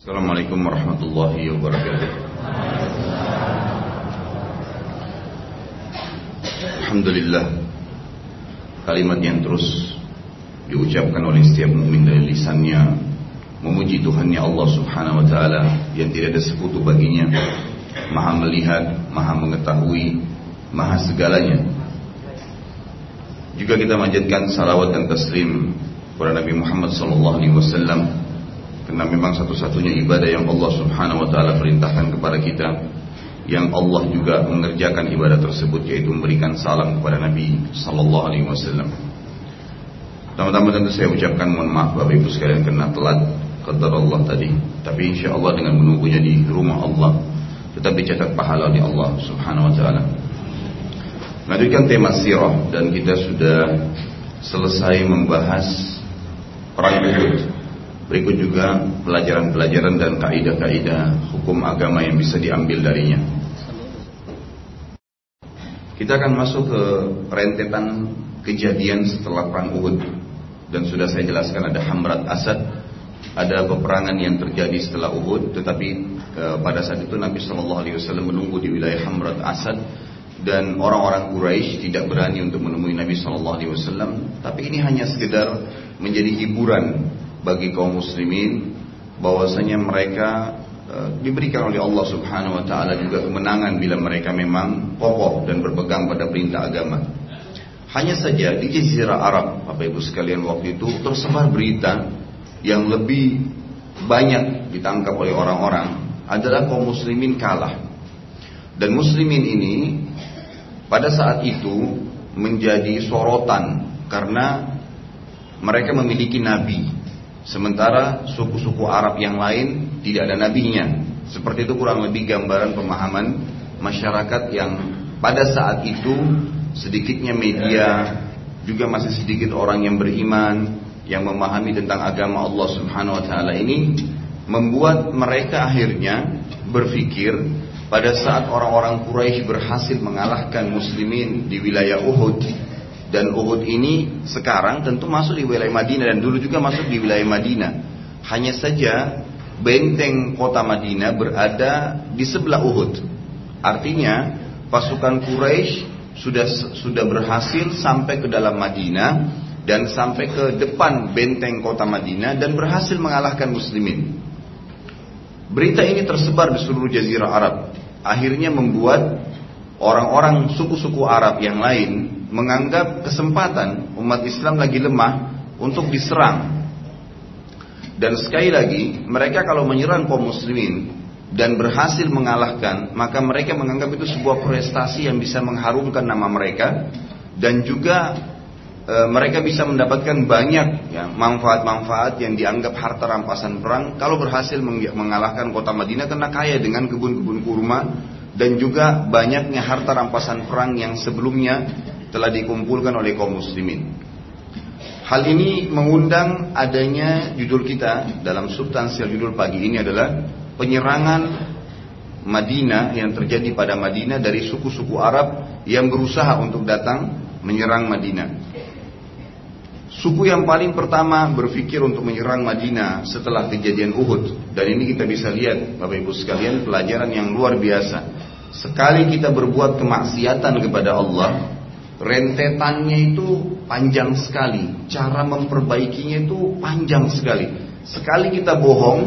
Assalamualaikum warahmatullahi wabarakatuh. Alhamdulillah Kalimat yang terus diucapkan oleh setiap mukmin dari lisannya Memuji Tuhannya Allah subhanahu wa ta'ala Yang tidak ada sekutu baginya Maha melihat, maha mengetahui Maha segalanya. Juga kita manjatkan salawat dan taslim kepada Nabi Muhammad sallallahu alaihi wasallam karena memang satu-satunya ibadah yang Allah Subhanahu wa taala perintahkan kepada kita yang Allah juga mengerjakan ibadah tersebut yaitu memberikan salam kepada Nabi sallallahu alaihi wasallam. Pertama-tama tentu saya ucapkan mohon maaf Bapak Ibu sekalian karena telat qadar Allah tadi. Tapi insya Allah dengan menunggunya di rumah Allah tetap dicatat pahala di Allah Subhanahu wa taala. Melanjutkan tema sirah dan kita sudah selesai membahas perang Uhud. Berikut juga pelajaran-pelajaran dan kaidah-kaidah hukum agama yang bisa diambil darinya. Kita akan masuk ke rentetan kejadian setelah perang Uhud. Dan sudah saya jelaskan ada Hamrat Asad, ada peperangan yang terjadi setelah Uhud, tetapi e, pada saat itu Nabi Shallallahu Alaihi Wasallam menunggu di wilayah Hamrat Asad. Dan orang-orang Quraisy tidak berani untuk menemui Nabi Shallallahu Alaihi Wasallam, tapi ini hanya sekedar menjadi hiburan bagi kaum muslimin bahwasanya mereka e, diberikan oleh Allah Subhanahu wa taala juga kemenangan bila mereka memang kokoh dan berpegang pada perintah agama. Hanya saja di jazirah Arab, Bapak Ibu sekalian waktu itu tersebar berita yang lebih banyak ditangkap oleh orang-orang adalah kaum muslimin kalah. Dan muslimin ini pada saat itu menjadi sorotan karena mereka memiliki nabi Sementara suku-suku Arab yang lain tidak ada nabinya. Seperti itu kurang lebih gambaran pemahaman masyarakat yang pada saat itu sedikitnya media juga masih sedikit orang yang beriman yang memahami tentang agama Allah Subhanahu wa taala ini membuat mereka akhirnya berpikir pada saat orang-orang Quraisy berhasil mengalahkan muslimin di wilayah Uhud dan Uhud ini sekarang tentu masuk di wilayah Madinah dan dulu juga masuk di wilayah Madinah. Hanya saja benteng kota Madinah berada di sebelah Uhud. Artinya pasukan Quraisy sudah sudah berhasil sampai ke dalam Madinah dan sampai ke depan benteng kota Madinah dan berhasil mengalahkan muslimin. Berita ini tersebar di seluruh jazirah Arab. Akhirnya membuat orang-orang suku-suku Arab yang lain menganggap kesempatan umat Islam lagi lemah untuk diserang. Dan sekali lagi, mereka kalau menyerang kaum muslimin dan berhasil mengalahkan, maka mereka menganggap itu sebuah prestasi yang bisa mengharumkan nama mereka dan juga e, mereka bisa mendapatkan banyak ya, manfaat-manfaat yang dianggap harta rampasan perang kalau berhasil mengalahkan kota Madinah karena kaya dengan kebun-kebun kurma dan juga banyaknya harta rampasan perang yang sebelumnya telah dikumpulkan oleh kaum muslimin. Hal ini mengundang adanya judul kita dalam substansial judul pagi ini adalah penyerangan Madinah yang terjadi pada Madinah dari suku-suku Arab yang berusaha untuk datang menyerang Madinah. Suku yang paling pertama berpikir untuk menyerang Madinah setelah kejadian Uhud dan ini kita bisa lihat Bapak Ibu sekalian pelajaran yang luar biasa. Sekali kita berbuat kemaksiatan kepada Allah, rentetannya itu panjang sekali, cara memperbaikinya itu panjang sekali. Sekali kita bohong,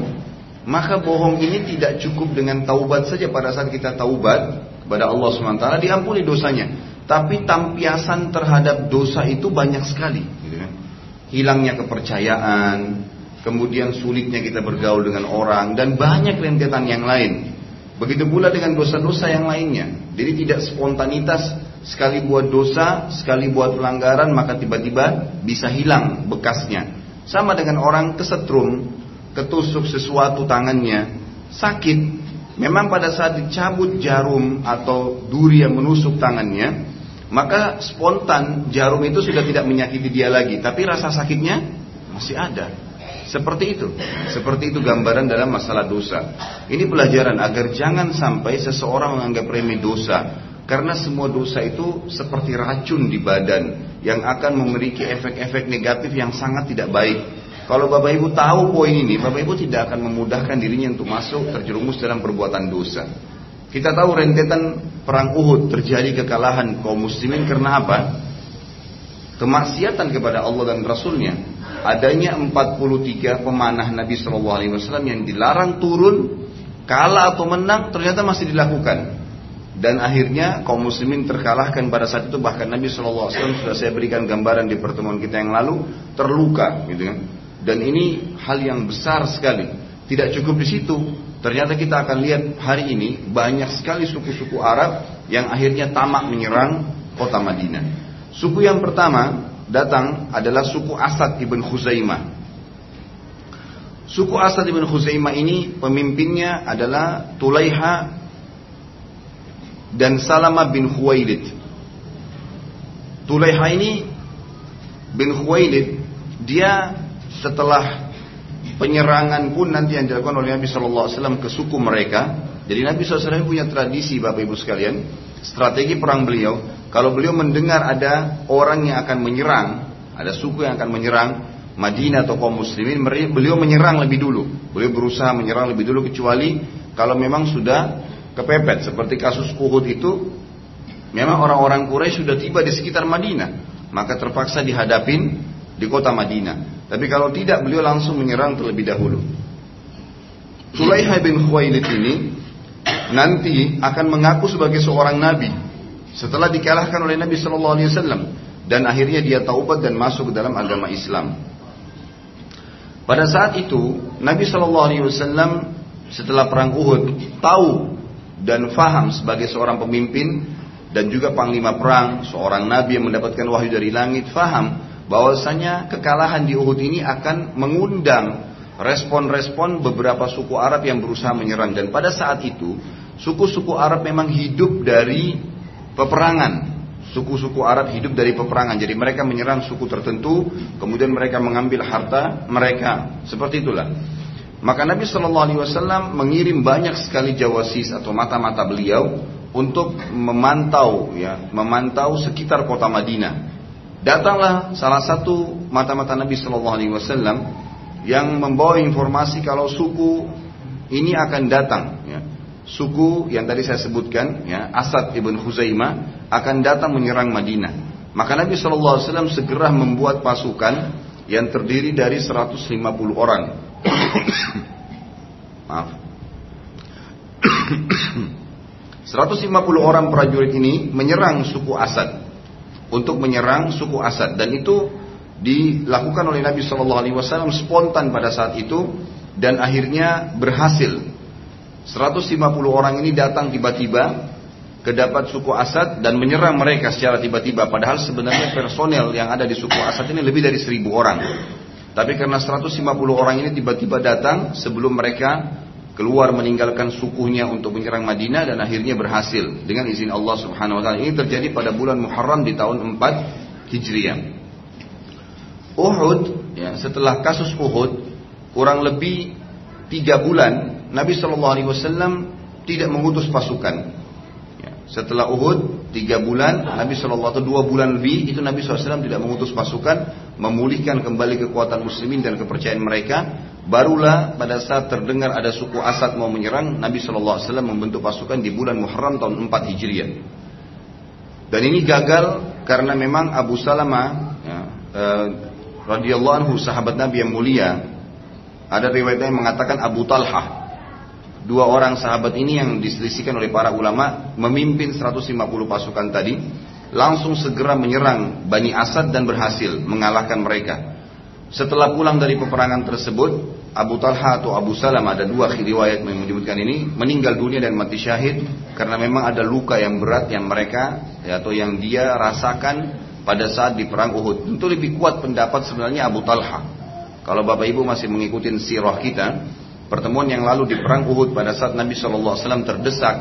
maka bohong ini tidak cukup dengan taubat saja pada saat kita taubat kepada Allah SWT diampuni dosanya. Tapi tampiasan terhadap dosa itu banyak sekali. Hilangnya kepercayaan, kemudian sulitnya kita bergaul dengan orang, dan banyak rentetan yang lain. Begitu pula dengan dosa-dosa yang lainnya. Jadi tidak spontanitas sekali buat dosa, sekali buat pelanggaran, maka tiba-tiba bisa hilang bekasnya. Sama dengan orang kesetrum, ketusuk sesuatu tangannya, sakit. Memang pada saat dicabut jarum atau duri yang menusuk tangannya, maka spontan jarum itu sudah tidak menyakiti dia lagi, tapi rasa sakitnya masih ada. Seperti itu, seperti itu gambaran dalam masalah dosa. Ini pelajaran agar jangan sampai seseorang menganggap remeh dosa karena semua dosa itu seperti racun di badan yang akan memiliki efek-efek negatif yang sangat tidak baik. Kalau Bapak Ibu tahu poin ini, Bapak Ibu tidak akan memudahkan dirinya untuk masuk terjerumus dalam perbuatan dosa. Kita tahu rentetan perang Uhud terjadi kekalahan kaum muslimin karena apa? Kemaksiatan kepada Allah dan Rasulnya. Adanya 43 pemanah Nabi Shallallahu Alaihi Wasallam yang dilarang turun, kalah atau menang ternyata masih dilakukan. Dan akhirnya kaum muslimin terkalahkan pada saat itu bahkan Nabi Shallallahu Alaihi Wasallam sudah saya berikan gambaran di pertemuan kita yang lalu terluka, gitu kan? Dan ini hal yang besar sekali. Tidak cukup di situ. Ternyata kita akan lihat hari ini banyak sekali suku-suku Arab yang akhirnya tamak menyerang kota Madinah. Suku yang pertama datang adalah suku Asad ibn Khuzaimah. Suku Asad ibn Khuzaimah ini pemimpinnya adalah Tulaiha dan Salama bin Khuwailid. Tulaiha ini bin Khuwailid dia setelah penyerangan pun nanti yang dilakukan oleh Nabi Shallallahu Alaihi Wasallam ke suku mereka. Jadi Nabi SAW punya tradisi Bapak Ibu sekalian, strategi perang beliau. Kalau beliau mendengar ada orang yang akan menyerang, ada suku yang akan menyerang Madinah atau kaum muslimin, beliau menyerang lebih dulu. Beliau berusaha menyerang lebih dulu kecuali kalau memang sudah kepepet seperti kasus Uhud itu memang orang-orang Quraisy sudah tiba di sekitar Madinah, maka terpaksa dihadapin di kota Madinah. Tapi kalau tidak beliau langsung menyerang terlebih dahulu. Sulaiha bin Khuwailid ini nanti akan mengaku sebagai seorang nabi setelah dikalahkan oleh Nabi Shallallahu Alaihi Wasallam dan akhirnya dia taubat dan masuk ke dalam agama Islam. Pada saat itu Nabi Shallallahu Alaihi Wasallam setelah perang Uhud tahu dan faham sebagai seorang pemimpin dan juga panglima perang, seorang nabi yang mendapatkan wahyu dari langit, faham bahwasanya kekalahan di Uhud ini akan mengundang respon-respon beberapa suku Arab yang berusaha menyerang. Dan pada saat itu suku-suku Arab memang hidup dari peperangan. Suku-suku Arab hidup dari peperangan. Jadi mereka menyerang suku tertentu kemudian mereka mengambil harta mereka. Seperti itulah. Maka Nabi Shallallahu Alaihi Wasallam mengirim banyak sekali jawasis atau mata-mata beliau untuk memantau ya memantau sekitar kota Madinah Datanglah salah satu mata-mata Nabi Shallallahu Alaihi Wasallam yang membawa informasi kalau suku ini akan datang. Ya. Suku yang tadi saya sebutkan, ya, Asad ibn Khuzaimah akan datang menyerang Madinah. Maka Nabi Shallallahu Alaihi Wasallam segera membuat pasukan yang terdiri dari 150 orang. Maaf. 150 orang prajurit ini menyerang suku Asad untuk menyerang suku Asad dan itu dilakukan oleh Nabi Shallallahu Alaihi Wasallam spontan pada saat itu dan akhirnya berhasil. 150 orang ini datang tiba-tiba ke dapat suku Asad dan menyerang mereka secara tiba-tiba. Padahal sebenarnya personel yang ada di suku Asad ini lebih dari 1000 orang. Tapi karena 150 orang ini tiba-tiba datang sebelum mereka keluar meninggalkan sukunya untuk menyerang Madinah dan akhirnya berhasil dengan izin Allah Subhanahu wa taala. Ini terjadi pada bulan Muharram di tahun 4 Hijriah. Uhud ya, setelah kasus Uhud kurang lebih tiga bulan Nabi Shallallahu Alaihi Wasallam tidak mengutus pasukan. Ya, setelah Uhud tiga bulan Nabi Shallallahu atau dua bulan lebih itu Nabi SAW tidak mengutus pasukan memulihkan kembali kekuatan muslimin dan kepercayaan mereka Barulah pada saat terdengar ada suku Asad mau menyerang, Nabi Shallallahu Alaihi Wasallam membentuk pasukan di bulan Muharram tahun 4 Hijriah. Dan ini gagal karena memang Abu Salama ya, eh, radhiyallahu anhu sahabat Nabi yang mulia ada riwayatnya yang mengatakan Abu Talha dua orang sahabat ini yang diselisihkan oleh para ulama memimpin 150 pasukan tadi langsung segera menyerang Bani Asad dan berhasil mengalahkan mereka setelah pulang dari peperangan tersebut, Abu Talha atau Abu Salam ada dua riwayat yang menyebutkan ini meninggal dunia dan mati syahid karena memang ada luka yang berat yang mereka ya, atau yang dia rasakan pada saat di perang Uhud. Tentu lebih kuat pendapat sebenarnya Abu Talha. Kalau Bapak Ibu masih mengikuti sirah kita, pertemuan yang lalu di perang Uhud pada saat Nabi SAW terdesak,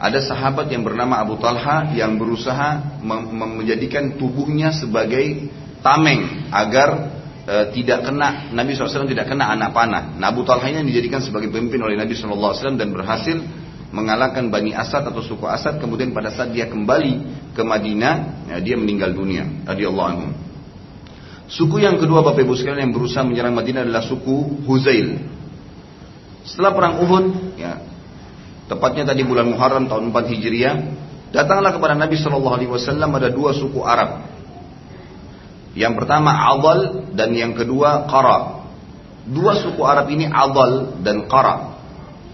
ada sahabat yang bernama Abu Talha yang berusaha menjadikan tubuhnya sebagai tameng agar e, tidak kena Nabi SAW tidak kena anak panah. Nah Abu Talha ini dijadikan sebagai pemimpin oleh Nabi SAW dan berhasil mengalahkan Bani Asad atau suku Asad. Kemudian pada saat dia kembali ke Madinah, ya, dia meninggal dunia. Radiyallahu anhu. Suku yang kedua Bapak Ibu sekalian yang berusaha menyerang Madinah adalah suku Huzail. Setelah perang Uhud, ya, tepatnya tadi bulan Muharram tahun 4 Hijriah, datanglah kepada Nabi Shallallahu Alaihi Wasallam ada dua suku Arab. Yang pertama Adal dan yang kedua Qara. Dua suku Arab ini Adal dan Qara.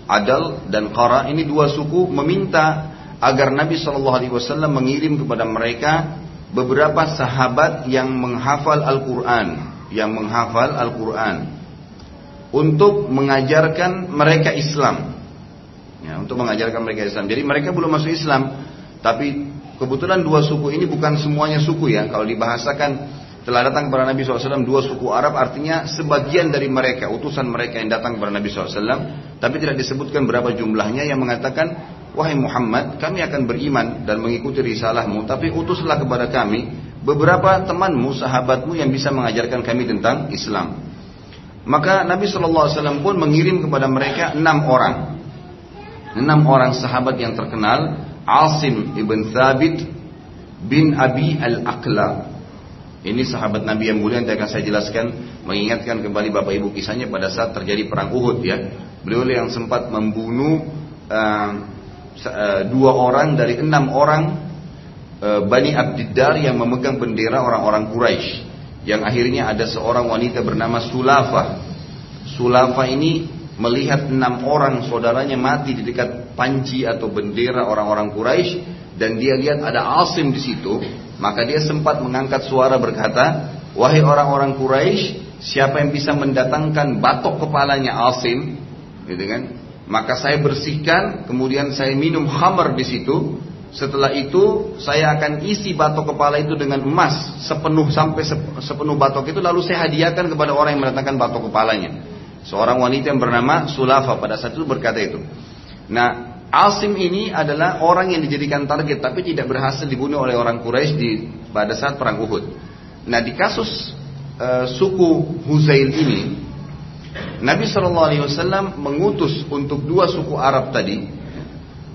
Adal dan Qara ini dua suku meminta agar Nabi Shallallahu Alaihi Wasallam mengirim kepada mereka beberapa sahabat yang menghafal Al-Quran, yang menghafal Al-Quran untuk mengajarkan mereka Islam. Ya, untuk mengajarkan mereka Islam. Jadi mereka belum masuk Islam, tapi kebetulan dua suku ini bukan semuanya suku ya. Kalau dibahasakan telah datang kepada Nabi SAW dua suku Arab artinya sebagian dari mereka utusan mereka yang datang kepada Nabi SAW tapi tidak disebutkan berapa jumlahnya yang mengatakan Wahai Muhammad, kami akan beriman dan mengikuti risalahmu, tapi utuslah kepada kami beberapa temanmu, sahabatmu yang bisa mengajarkan kami tentang Islam. Maka Nabi SAW pun mengirim kepada mereka enam orang. Enam orang sahabat yang terkenal, Asim ibn Thabit bin Abi al-Aqla. Ini sahabat Nabi yang mulia yang akan saya jelaskan mengingatkan kembali Bapak Ibu kisahnya pada saat terjadi perang Uhud ya. Beliau yang sempat membunuh uh, dua orang dari enam orang eh, Bani Abdiddar yang memegang bendera orang-orang Quraisy yang akhirnya ada seorang wanita bernama Sulafa. Sulafa ini melihat enam orang saudaranya mati di dekat panji atau bendera orang-orang Quraisy dan dia lihat ada Asim di situ, maka dia sempat mengangkat suara berkata, "Wahai orang-orang Quraisy, siapa yang bisa mendatangkan batok kepalanya Asim?" Gitu kan? Maka saya bersihkan, kemudian saya minum khamar di situ. Setelah itu saya akan isi batok kepala itu dengan emas sepenuh sampai sepenuh batok itu lalu saya hadiahkan kepada orang yang mendatangkan batok kepalanya. Seorang wanita yang bernama Sulafa pada saat itu berkata itu. Nah, Asim ini adalah orang yang dijadikan target tapi tidak berhasil dibunuh oleh orang Quraisy di pada saat perang Uhud. Nah, di kasus uh, suku Huzail ini Nabi SAW mengutus untuk dua suku Arab tadi,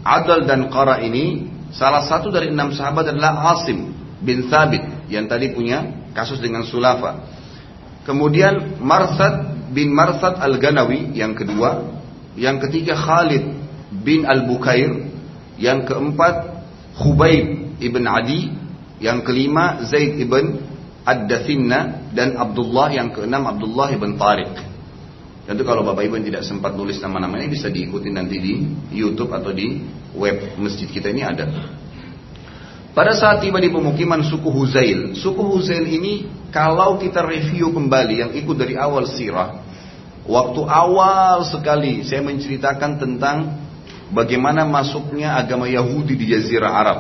Adal dan Qara ini, salah satu dari enam sahabat adalah Asim bin Thabit yang tadi punya kasus dengan Sulafa. Kemudian Marsad bin Marsad al-Ganawi yang kedua, yang ketiga Khalid bin al-Bukair, yang keempat Khubayb ibn Adi, yang kelima Zaid ibn Ad-Dathinna dan Abdullah yang keenam Abdullah ibn Tariq. Tentu kalau Bapak Ibu yang tidak sempat nulis nama-namanya bisa diikuti nanti di YouTube atau di web masjid kita ini ada. Pada saat tiba di pemukiman suku Huzail, suku Huzail ini kalau kita review kembali yang ikut dari awal sirah, waktu awal sekali saya menceritakan tentang bagaimana masuknya agama Yahudi di Jazirah Arab.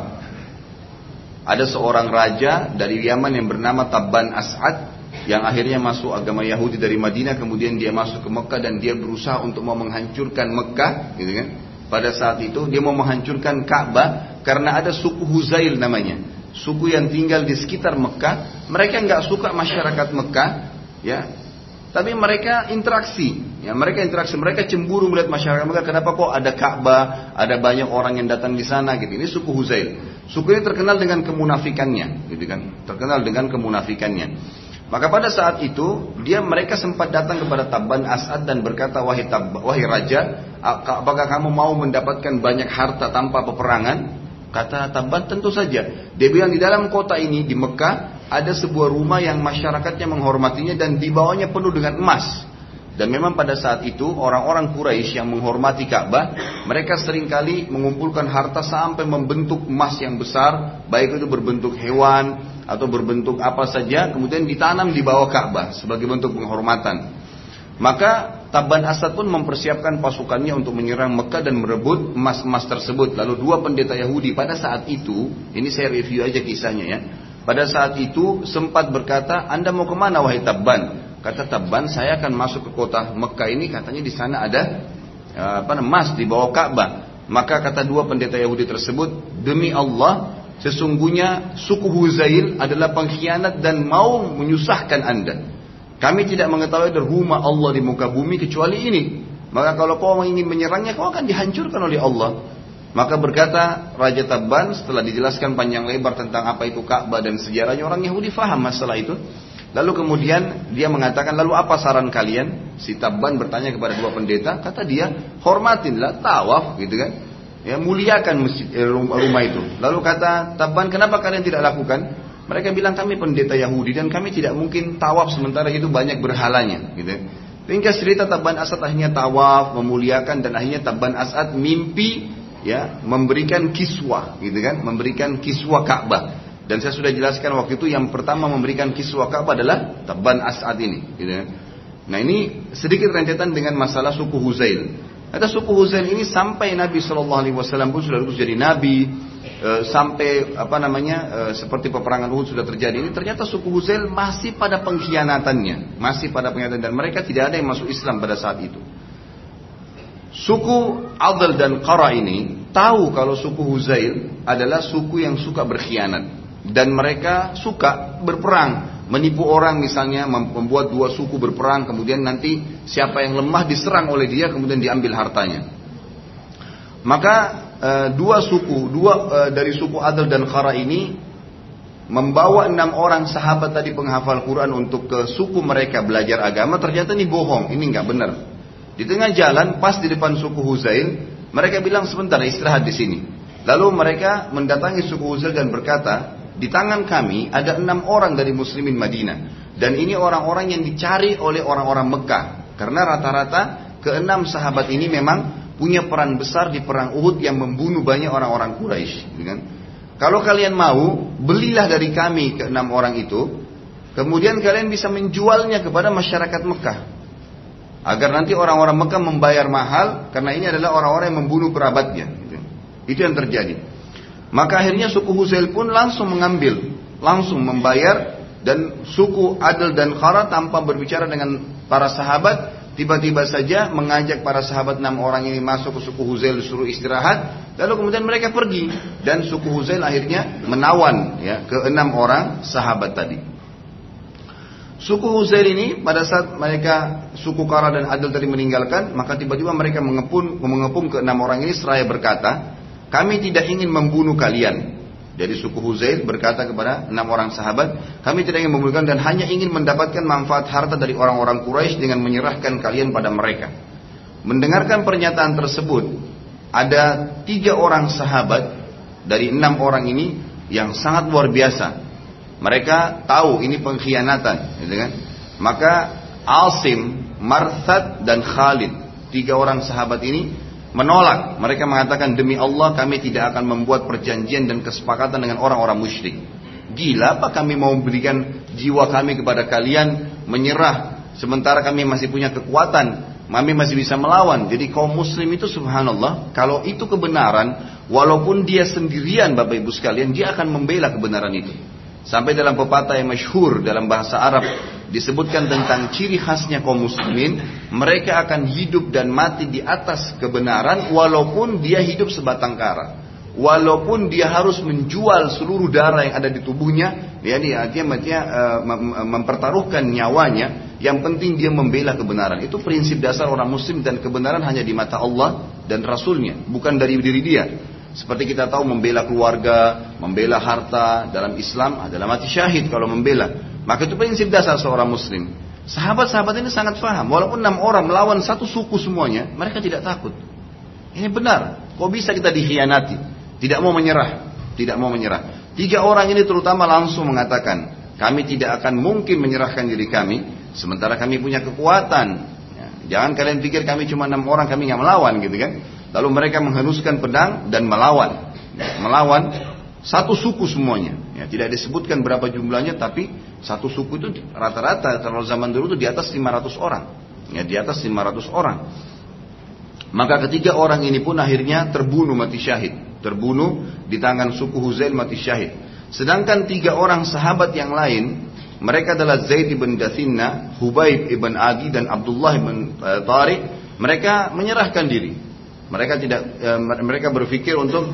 Ada seorang raja dari Yaman yang bernama Tabban As'ad yang akhirnya masuk agama Yahudi dari Madinah kemudian dia masuk ke Mekah dan dia berusaha untuk mau menghancurkan Mekah gitu kan? Pada saat itu dia mau menghancurkan Ka'bah karena ada suku Huzail namanya. Suku yang tinggal di sekitar Mekah. Mereka nggak suka masyarakat Mekah ya tapi mereka interaksi. Ya mereka interaksi. Mereka cemburu melihat masyarakat. Mekah kenapa kok ada Ka'bah? Ada banyak orang yang datang di sana gitu. Ini suku Huzail suku ini terkenal dengan kemunafikannya gitu kan. Terkenal dengan kemunafikannya. Maka pada saat itu dia mereka sempat datang kepada Tabban As'ad dan berkata wahai wahai raja, apakah kamu mau mendapatkan banyak harta tanpa peperangan? Kata Tabban tentu saja. Dia bilang di dalam kota ini di Mekah ada sebuah rumah yang masyarakatnya menghormatinya dan di bawahnya penuh dengan emas. Dan memang pada saat itu orang-orang Quraisy yang menghormati Ka'bah, mereka sering kali mengumpulkan harta sampai membentuk emas yang besar, baik itu berbentuk hewan, atau berbentuk apa saja kemudian ditanam di bawah Ka'bah sebagai bentuk penghormatan. Maka Taban Asad pun mempersiapkan pasukannya untuk menyerang Mekah dan merebut emas-emas tersebut. Lalu dua pendeta Yahudi pada saat itu, ini saya review aja kisahnya ya. Pada saat itu sempat berkata, Anda mau ke mana wahai Taban? Kata Taban, saya akan masuk ke kota Mekah ini, katanya di sana ada apa emas di bawah Ka'bah. Maka kata dua pendeta Yahudi tersebut, demi Allah, Sesungguhnya suku Huzail adalah pengkhianat dan mau menyusahkan anda. Kami tidak mengetahui dari rumah Allah di muka bumi kecuali ini. Maka kalau kau ingin menyerangnya, kau akan dihancurkan oleh Allah. Maka berkata Raja Tabban setelah dijelaskan panjang lebar tentang apa itu Ka'bah dan sejarahnya orang Yahudi faham masalah itu. Lalu kemudian dia mengatakan, lalu apa saran kalian? Si Tabban bertanya kepada dua pendeta, kata dia, hormatinlah tawaf gitu kan. Ya, muliakan eh, rumah itu. Lalu kata Tabban, kenapa kalian tidak lakukan? Mereka bilang kami pendeta Yahudi dan kami tidak mungkin tawaf sementara itu banyak berhalanya. Gitu. Ringkas cerita Tabban Asad akhirnya tawaf, memuliakan dan akhirnya Tabban Asad mimpi ya memberikan kiswah gitu kan, memberikan kiswah Ka'bah. Dan saya sudah jelaskan waktu itu yang pertama memberikan kiswah Ka'bah adalah Tabban Asad ini. Gitu kan. Nah ini sedikit rentetan dengan masalah suku Huzail. Ada suku Huzail ini sampai Nabi Shallallahu Alaihi Wasallam pun sudah jadi nabi, e, sampai apa namanya e, seperti peperangan Uhud sudah terjadi ini ternyata suku Huzail masih pada pengkhianatannya, masih pada pengkhianatan dan mereka tidak ada yang masuk Islam pada saat itu. Suku Adl dan Qara ini tahu kalau suku Huzail adalah suku yang suka berkhianat dan mereka suka berperang menipu orang misalnya membuat dua suku berperang kemudian nanti siapa yang lemah diserang oleh dia kemudian diambil hartanya maka e, dua suku dua e, dari suku Adil dan Khara ini membawa enam orang sahabat tadi penghafal Quran untuk ke suku mereka belajar agama ternyata ini bohong ini nggak benar di tengah jalan pas di depan suku Huzail mereka bilang sebentar istirahat di sini lalu mereka mendatangi suku Huzail dan berkata di tangan kami ada enam orang dari muslimin Madinah. Dan ini orang-orang yang dicari oleh orang-orang Mekah. Karena rata-rata keenam sahabat ini memang punya peran besar di perang Uhud yang membunuh banyak orang-orang Quraisy. Gitu kan? Kalau kalian mau, belilah dari kami keenam orang itu. Kemudian kalian bisa menjualnya kepada masyarakat Mekah. Agar nanti orang-orang Mekah membayar mahal. Karena ini adalah orang-orang yang membunuh kerabatnya. Gitu. Itu yang terjadi. Maka akhirnya suku Huzail pun langsung mengambil, langsung membayar dan suku Adil dan Khara tanpa berbicara dengan para sahabat tiba-tiba saja mengajak para sahabat enam orang ini masuk ke suku Huzail disuruh istirahat. Lalu kemudian mereka pergi. Dan suku Huzail akhirnya menawan ya ke enam orang sahabat tadi. Suku Huzail ini pada saat mereka suku Kara dan Adil tadi meninggalkan maka tiba-tiba mereka mengepung mengepung ke enam orang ini seraya berkata kami tidak ingin membunuh kalian. Jadi suku Huzail berkata kepada enam orang sahabat, kami tidak ingin membunuh kalian dan hanya ingin mendapatkan manfaat harta dari orang-orang Quraisy dengan menyerahkan kalian pada mereka. Mendengarkan pernyataan tersebut, ada tiga orang sahabat dari enam orang ini yang sangat luar biasa. Mereka tahu ini pengkhianatan, gitu kan? Maka Asim, Marthad dan Khalid, tiga orang sahabat ini menolak. Mereka mengatakan demi Allah kami tidak akan membuat perjanjian dan kesepakatan dengan orang-orang musyrik. Gila apa kami mau berikan jiwa kami kepada kalian menyerah sementara kami masih punya kekuatan, kami masih bisa melawan. Jadi kaum muslim itu subhanallah, kalau itu kebenaran, walaupun dia sendirian Bapak Ibu sekalian, dia akan membela kebenaran itu. Sampai dalam pepatah yang masyhur dalam bahasa Arab disebutkan tentang ciri khasnya kaum muslimin, mereka akan hidup dan mati di atas kebenaran walaupun dia hidup sebatang kara. Walaupun dia harus menjual seluruh darah yang ada di tubuhnya, ya dia artinya, artinya uh, mempertaruhkan nyawanya, yang penting dia membela kebenaran. Itu prinsip dasar orang muslim dan kebenaran hanya di mata Allah dan Rasulnya, bukan dari diri dia. Seperti kita tahu membela keluarga, membela harta dalam Islam adalah mati syahid kalau membela. Maka itu prinsip dasar seorang muslim. Sahabat-sahabat ini sangat paham. Walaupun enam orang melawan satu suku semuanya, mereka tidak takut. Ini benar. Kok bisa kita dikhianati? Tidak mau menyerah. Tidak mau menyerah. Tiga orang ini terutama langsung mengatakan, kami tidak akan mungkin menyerahkan diri kami, sementara kami punya kekuatan. Ya, jangan kalian pikir kami cuma enam orang, kami nggak melawan gitu kan. Lalu mereka menghenuskan pedang dan melawan. Melawan satu suku semuanya. Ya, tidak disebutkan berapa jumlahnya, tapi satu suku itu rata-rata kalau zaman dulu itu di atas 500 orang. Ya, di atas 500 orang. Maka ketiga orang ini pun akhirnya terbunuh mati syahid. Terbunuh di tangan suku Huzail mati syahid. Sedangkan tiga orang sahabat yang lain, mereka adalah Zaid ibn Dathinna, Hubaib ibn Adi dan Abdullah ibn uh, Tariq. Mereka menyerahkan diri. Mereka tidak e, mereka berpikir untuk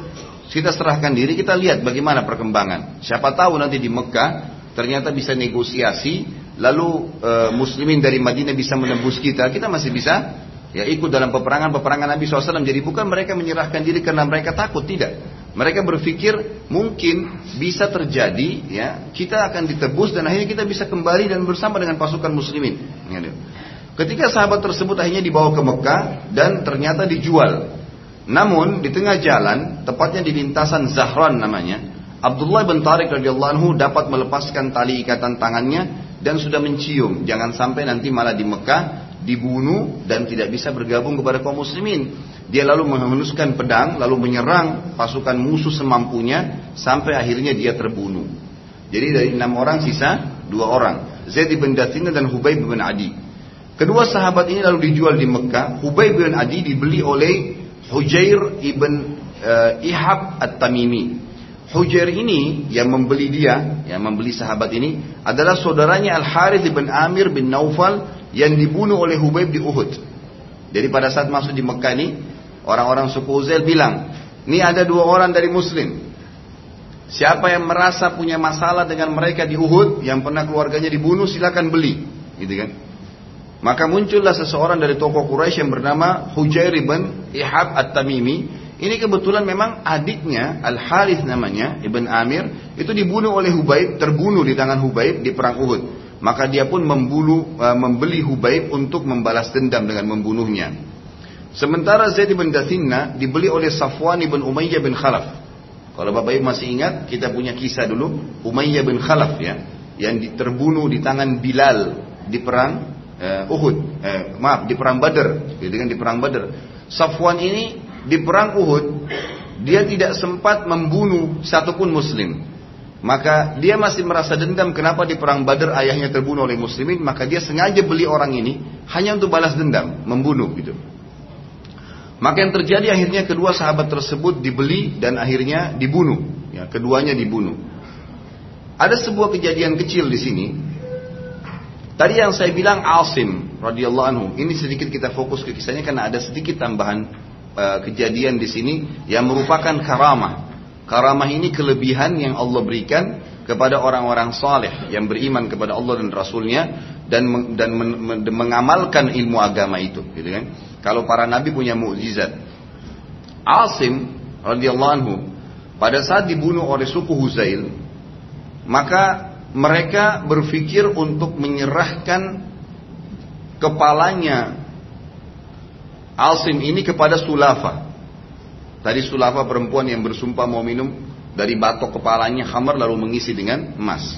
kita serahkan diri, kita lihat bagaimana perkembangan. Siapa tahu nanti di Mekah ternyata bisa negosiasi, lalu e, muslimin dari Madinah bisa menembus kita, kita masih bisa ya ikut dalam peperangan-peperangan Nabi SAW. Jadi bukan mereka menyerahkan diri karena mereka takut, tidak. Mereka berpikir mungkin bisa terjadi ya kita akan ditebus dan akhirnya kita bisa kembali dan bersama dengan pasukan muslimin. Ketika sahabat tersebut akhirnya dibawa ke Mekah dan ternyata dijual. Namun di tengah jalan, tepatnya di lintasan Zahran namanya, Abdullah bin Tariq radhiyallahu anhu dapat melepaskan tali ikatan tangannya dan sudah mencium. Jangan sampai nanti malah di Mekah dibunuh dan tidak bisa bergabung kepada kaum muslimin. Dia lalu menghunuskan pedang, lalu menyerang pasukan musuh semampunya sampai akhirnya dia terbunuh. Jadi dari enam orang sisa dua orang, Zaid bin Dathina dan Hubayb bin Adi. Kedua sahabat ini lalu dijual di Mekah. Hubayb bin Adi dibeli oleh Hujair ibn uh, Ihab at-Tamimi. Hujair ini yang membeli dia, yang membeli sahabat ini adalah saudaranya Al Harith bin Amir bin Naufal yang dibunuh oleh Hubayb di Uhud. Jadi pada saat masuk di Mekah ini, Orang-orang suku Uzail bilang, ini ada dua orang dari Muslim. Siapa yang merasa punya masalah dengan mereka di Uhud, yang pernah keluarganya dibunuh, silakan beli, gitu kan? Maka muncullah seseorang dari tokoh Quraisy yang bernama Hujair bin Ihab At-Tamimi. Ini kebetulan memang adiknya Al Harith namanya Ibn Amir itu dibunuh oleh Hubaib, terbunuh di tangan Hubaib di perang Uhud. Maka dia pun membunuh, uh, membeli Hubaib untuk membalas dendam dengan membunuhnya. Sementara Zaid bin Dathinna dibeli oleh Safwan bin Umayyah bin Khalaf. Kalau Bapak Ibu masih ingat, kita punya kisah dulu Umayyah bin Khalaf ya, yang terbunuh di tangan Bilal di perang uh, Uhud. Uh, maaf, di perang Badar, gitu kan di perang Badar. Safwan ini di perang Uhud dia tidak sempat membunuh satupun muslim. Maka dia masih merasa dendam kenapa di perang Badar ayahnya terbunuh oleh muslimin, maka dia sengaja beli orang ini hanya untuk balas dendam, membunuh gitu. Maka yang terjadi akhirnya kedua sahabat tersebut dibeli dan akhirnya dibunuh. Ya, keduanya dibunuh. Ada sebuah kejadian kecil di sini. Tadi yang saya bilang Asim radhiyallahu anhu. Ini sedikit kita fokus ke kisahnya karena ada sedikit tambahan uh, kejadian di sini yang merupakan karamah. Karamah ini kelebihan yang Allah berikan kepada orang-orang saleh yang beriman kepada Allah dan Rasulnya dan dan men, mengamalkan ilmu agama itu, gitu kan? Kalau para nabi punya mukjizat. Asim radhiyallahu anhu pada saat dibunuh oleh suku Huzail, maka mereka berpikir untuk menyerahkan kepalanya Asim ini kepada Sulafa. Tadi Sulafa perempuan yang bersumpah mau minum dari batok kepalanya hamar lalu mengisi dengan emas.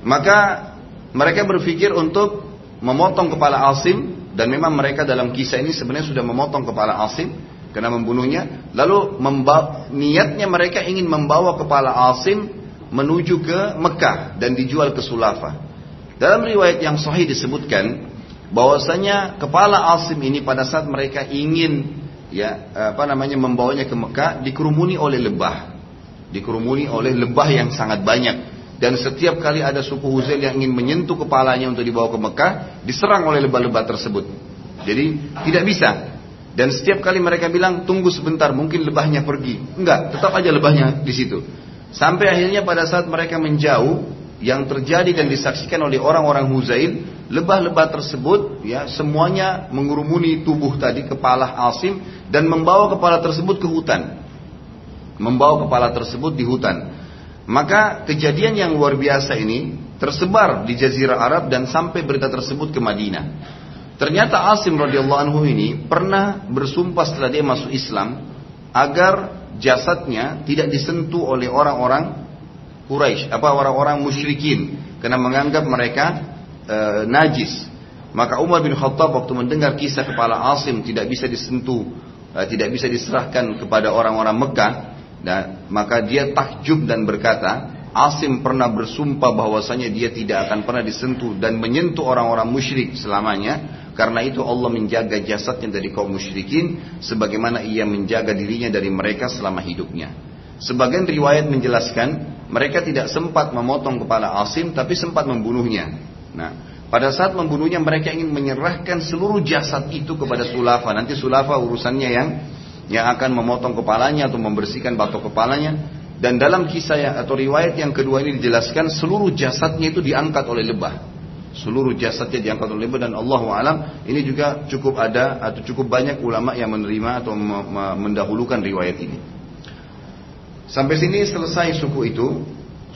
Maka mereka berpikir untuk memotong kepala Asim dan memang mereka dalam kisah ini sebenarnya sudah memotong kepala Asim karena membunuhnya. Lalu niatnya mereka ingin membawa kepala Asim menuju ke Mekah dan dijual ke Sulafa. Dalam riwayat yang sahih disebutkan bahwasanya kepala Asim ini pada saat mereka ingin ya apa namanya membawanya ke Mekah dikerumuni oleh lebah. Dikerumuni oleh lebah yang sangat banyak dan setiap kali ada suku Huzail yang ingin menyentuh kepalanya untuk dibawa ke Mekah, diserang oleh lebah-lebah tersebut. Jadi tidak bisa. Dan setiap kali mereka bilang tunggu sebentar, mungkin lebahnya pergi. Enggak, tetap aja lebahnya di situ. Sampai akhirnya pada saat mereka menjauh, yang terjadi dan disaksikan oleh orang-orang Huzail, lebah-lebah tersebut ya semuanya mengurumuni tubuh tadi kepala Asim dan membawa kepala tersebut ke hutan. Membawa kepala tersebut di hutan. Maka kejadian yang luar biasa ini tersebar di Jazirah Arab dan sampai berita tersebut ke Madinah. Ternyata Asim radhiyallahu anhu ini pernah bersumpah setelah dia masuk Islam agar jasadnya tidak disentuh oleh orang-orang Quraisy, apa orang-orang musyrikin karena menganggap mereka e, najis. Maka Umar bin Khattab waktu mendengar kisah kepala Asim tidak bisa disentuh, e, tidak bisa diserahkan kepada orang-orang Mekah, dan maka dia takjub dan berkata, Asim pernah bersumpah bahwasanya dia tidak akan pernah disentuh dan menyentuh orang-orang musyrik selamanya. Karena itu Allah menjaga jasadnya dari kaum musyrikin sebagaimana ia menjaga dirinya dari mereka selama hidupnya. Sebagian riwayat menjelaskan mereka tidak sempat memotong kepala Asim tapi sempat membunuhnya. Nah, pada saat membunuhnya mereka ingin menyerahkan seluruh jasad itu kepada Sulafa. Nanti Sulafa urusannya yang yang akan memotong kepalanya atau membersihkan batok kepalanya dan dalam kisah atau riwayat yang kedua ini dijelaskan seluruh jasadnya itu diangkat oleh lebah seluruh jasadnya diangkat oleh lebah dan Allah alam ini juga cukup ada atau cukup banyak ulama yang menerima atau mendahulukan riwayat ini Sampai sini selesai suku itu,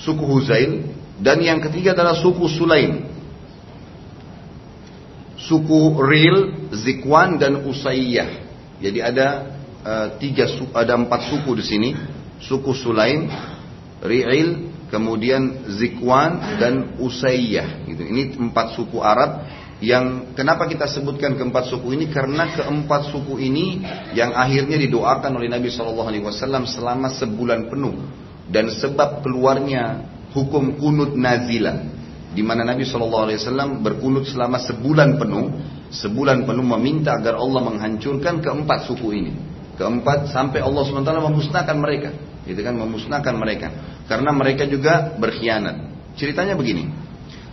suku Huzail, dan yang ketiga adalah suku Sulaim. Suku Ril, Zikwan, dan Usayyah. Jadi ada uh, tiga, ada empat suku di sini. Suku Sulaim, Ri'il, kemudian Zikwan, dan Usayyah. Gitu. Ini empat suku Arab yang kenapa kita sebutkan keempat suku ini karena keempat suku ini yang akhirnya didoakan oleh Nabi Shallallahu Alaihi Wasallam selama sebulan penuh dan sebab keluarnya hukum kunut nazila di mana Nabi Shallallahu Alaihi Wasallam berkunut selama sebulan penuh sebulan penuh meminta agar Allah menghancurkan keempat suku ini keempat sampai Allah swt memusnahkan mereka itu kan memusnahkan mereka karena mereka juga berkhianat ceritanya begini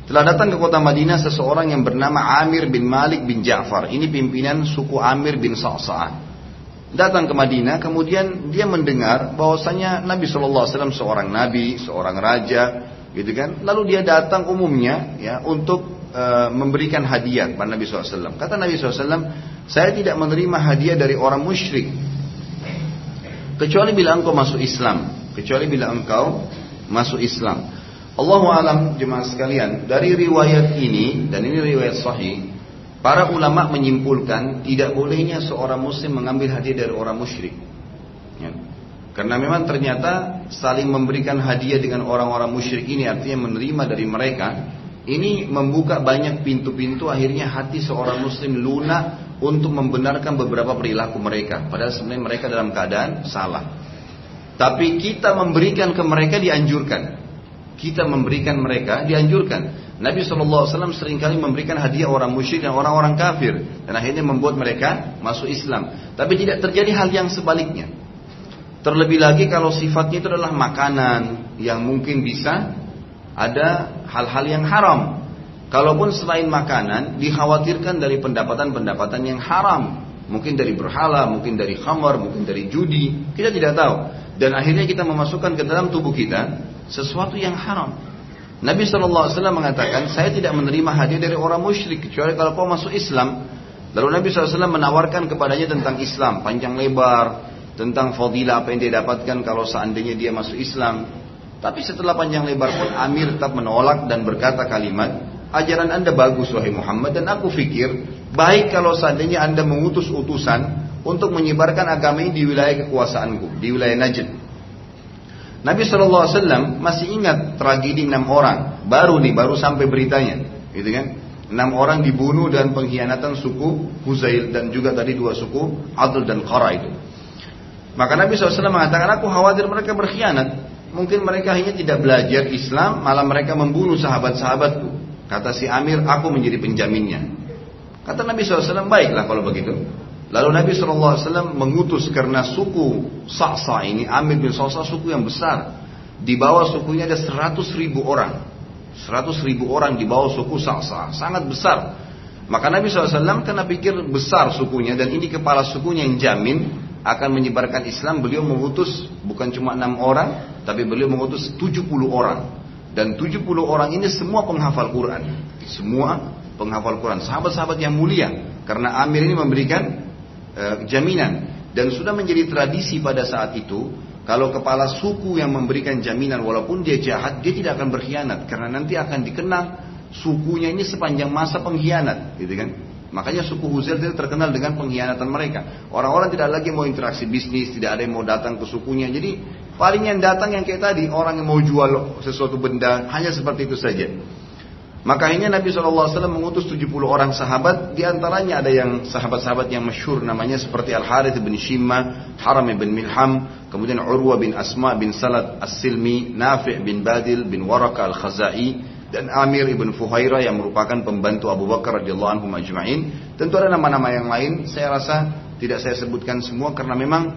telah datang ke kota Madinah seseorang yang bernama Amir bin Malik bin Ja'far. Ini pimpinan suku Amir bin Sa'sa'ah. Datang ke Madinah, kemudian dia mendengar bahwasanya Nabi SAW seorang nabi, seorang raja, gitu kan. Lalu dia datang umumnya ya untuk e, memberikan hadiah kepada Nabi SAW. Kata Nabi SAW, saya tidak menerima hadiah dari orang musyrik. Kecuali bila engkau masuk Islam. Kecuali bila engkau masuk Islam. Allahu alam jemaah sekalian, dari riwayat ini dan ini riwayat sahih, para ulama menyimpulkan tidak bolehnya seorang muslim mengambil hadiah dari orang musyrik. Ya. Karena memang ternyata saling memberikan hadiah dengan orang-orang musyrik ini artinya menerima dari mereka, ini membuka banyak pintu-pintu akhirnya hati seorang muslim lunak untuk membenarkan beberapa perilaku mereka. Padahal sebenarnya mereka dalam keadaan salah. Tapi kita memberikan ke mereka dianjurkan kita memberikan mereka dianjurkan. Nabi SAW sering kali memberikan hadiah orang musyrik dan orang-orang kafir. Dan akhirnya membuat mereka masuk Islam. Tapi tidak terjadi hal yang sebaliknya. Terlebih lagi kalau sifatnya itu adalah makanan yang mungkin bisa ada hal-hal yang haram. Kalaupun selain makanan dikhawatirkan dari pendapatan-pendapatan yang haram. Mungkin dari berhala, mungkin dari khamar, mungkin dari judi. Kita tidak tahu. Dan akhirnya kita memasukkan ke dalam tubuh kita sesuatu yang haram. Nabi SAW mengatakan, saya tidak menerima hadiah dari orang musyrik kecuali kalau kau masuk Islam. Lalu Nabi SAW menawarkan kepadanya tentang Islam, panjang lebar, tentang fadilah apa yang dia dapatkan kalau seandainya dia masuk Islam. Tapi setelah panjang lebar pun Amir tetap menolak dan berkata kalimat, ajaran anda bagus wahai Muhammad dan aku fikir baik kalau seandainya anda mengutus utusan untuk menyebarkan agama ini di wilayah kekuasaanku, di wilayah Najd. Nabi SAW masih ingat tragedi enam orang, baru nih, baru sampai beritanya, gitu kan? Enam orang dibunuh dan pengkhianatan suku Huzail dan juga tadi dua suku Adl dan Qara itu. Maka Nabi SAW mengatakan, aku khawatir mereka berkhianat. Mungkin mereka hanya tidak belajar Islam, malah mereka membunuh sahabat-sahabatku. Kata si Amir, aku menjadi penjaminnya. Kata Nabi SAW, baiklah kalau begitu. Lalu Nabi SAW mengutus karena suku Sa'sa ini, Amir bin Sa'sa suku yang besar. Di bawah sukunya ada 100 ribu orang. 100 ribu orang di bawah suku Sa'sa. Sangat besar. Maka Nabi SAW karena pikir besar sukunya dan ini kepala sukunya yang jamin akan menyebarkan Islam. Beliau mengutus bukan cuma enam orang, tapi beliau mengutus 70 orang. Dan 70 orang ini semua penghafal Quran. Semua penghafal Quran. Sahabat-sahabat yang mulia. Karena Amir ini memberikan Eh, jaminan dan sudah menjadi tradisi pada saat itu kalau kepala suku yang memberikan jaminan walaupun dia jahat dia tidak akan berkhianat karena nanti akan dikenang sukunya ini sepanjang masa pengkhianat gitu kan makanya suku Huzail itu terkenal dengan pengkhianatan mereka. Orang-orang tidak lagi mau interaksi bisnis tidak ada yang mau datang ke sukunya. Jadi paling yang datang yang kayak tadi orang yang mau jual sesuatu benda hanya seperti itu saja. Maka akhirnya Nabi SAW mengutus 70 orang sahabat, di antaranya ada yang sahabat-sahabat yang masyhur namanya seperti Al-Harith bin Shimma, Haram bin Milham, kemudian Urwa bin Asma bin Salat As-Silmi, Nafi' bin Badil bin Waraka Al-Khazai, dan Amir ibn Fuhaira yang merupakan pembantu Abu Bakar radhiyallahu anhu majma'in. Tentu ada nama-nama yang lain, saya rasa tidak saya sebutkan semua karena memang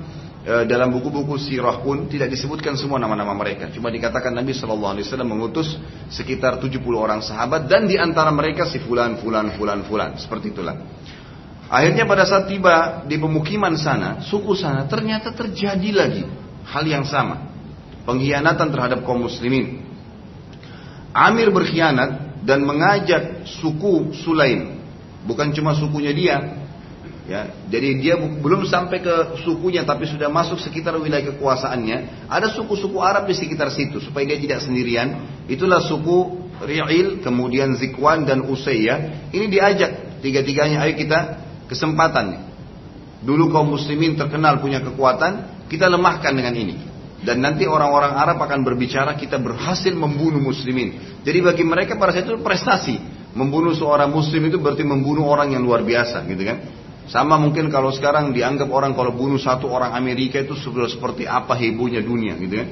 E, dalam buku-buku sirah pun tidak disebutkan semua nama-nama mereka. Cuma dikatakan Nabi Shallallahu Alaihi Wasallam mengutus sekitar 70 orang sahabat dan di antara mereka si fulan, fulan, fulan, fulan. Seperti itulah. Akhirnya pada saat tiba di pemukiman sana, suku sana ternyata terjadi lagi hal yang sama. Pengkhianatan terhadap kaum muslimin. Amir berkhianat dan mengajak suku Sulaim. Bukan cuma sukunya dia, Ya, jadi dia belum sampai ke sukunya tapi sudah masuk sekitar wilayah kekuasaannya. Ada suku-suku Arab di sekitar situ supaya dia tidak sendirian. Itulah suku Ri'il, kemudian Zikwan dan Usayyah. Ini diajak tiga-tiganya ayo kita kesempatan. Dulu kaum muslimin terkenal punya kekuatan, kita lemahkan dengan ini. Dan nanti orang-orang Arab akan berbicara kita berhasil membunuh muslimin. Jadi bagi mereka pada saat itu prestasi. Membunuh seorang muslim itu berarti membunuh orang yang luar biasa gitu kan. Sama mungkin kalau sekarang dianggap orang kalau bunuh satu orang Amerika itu sudah seperti apa hebohnya dunia gitu kan.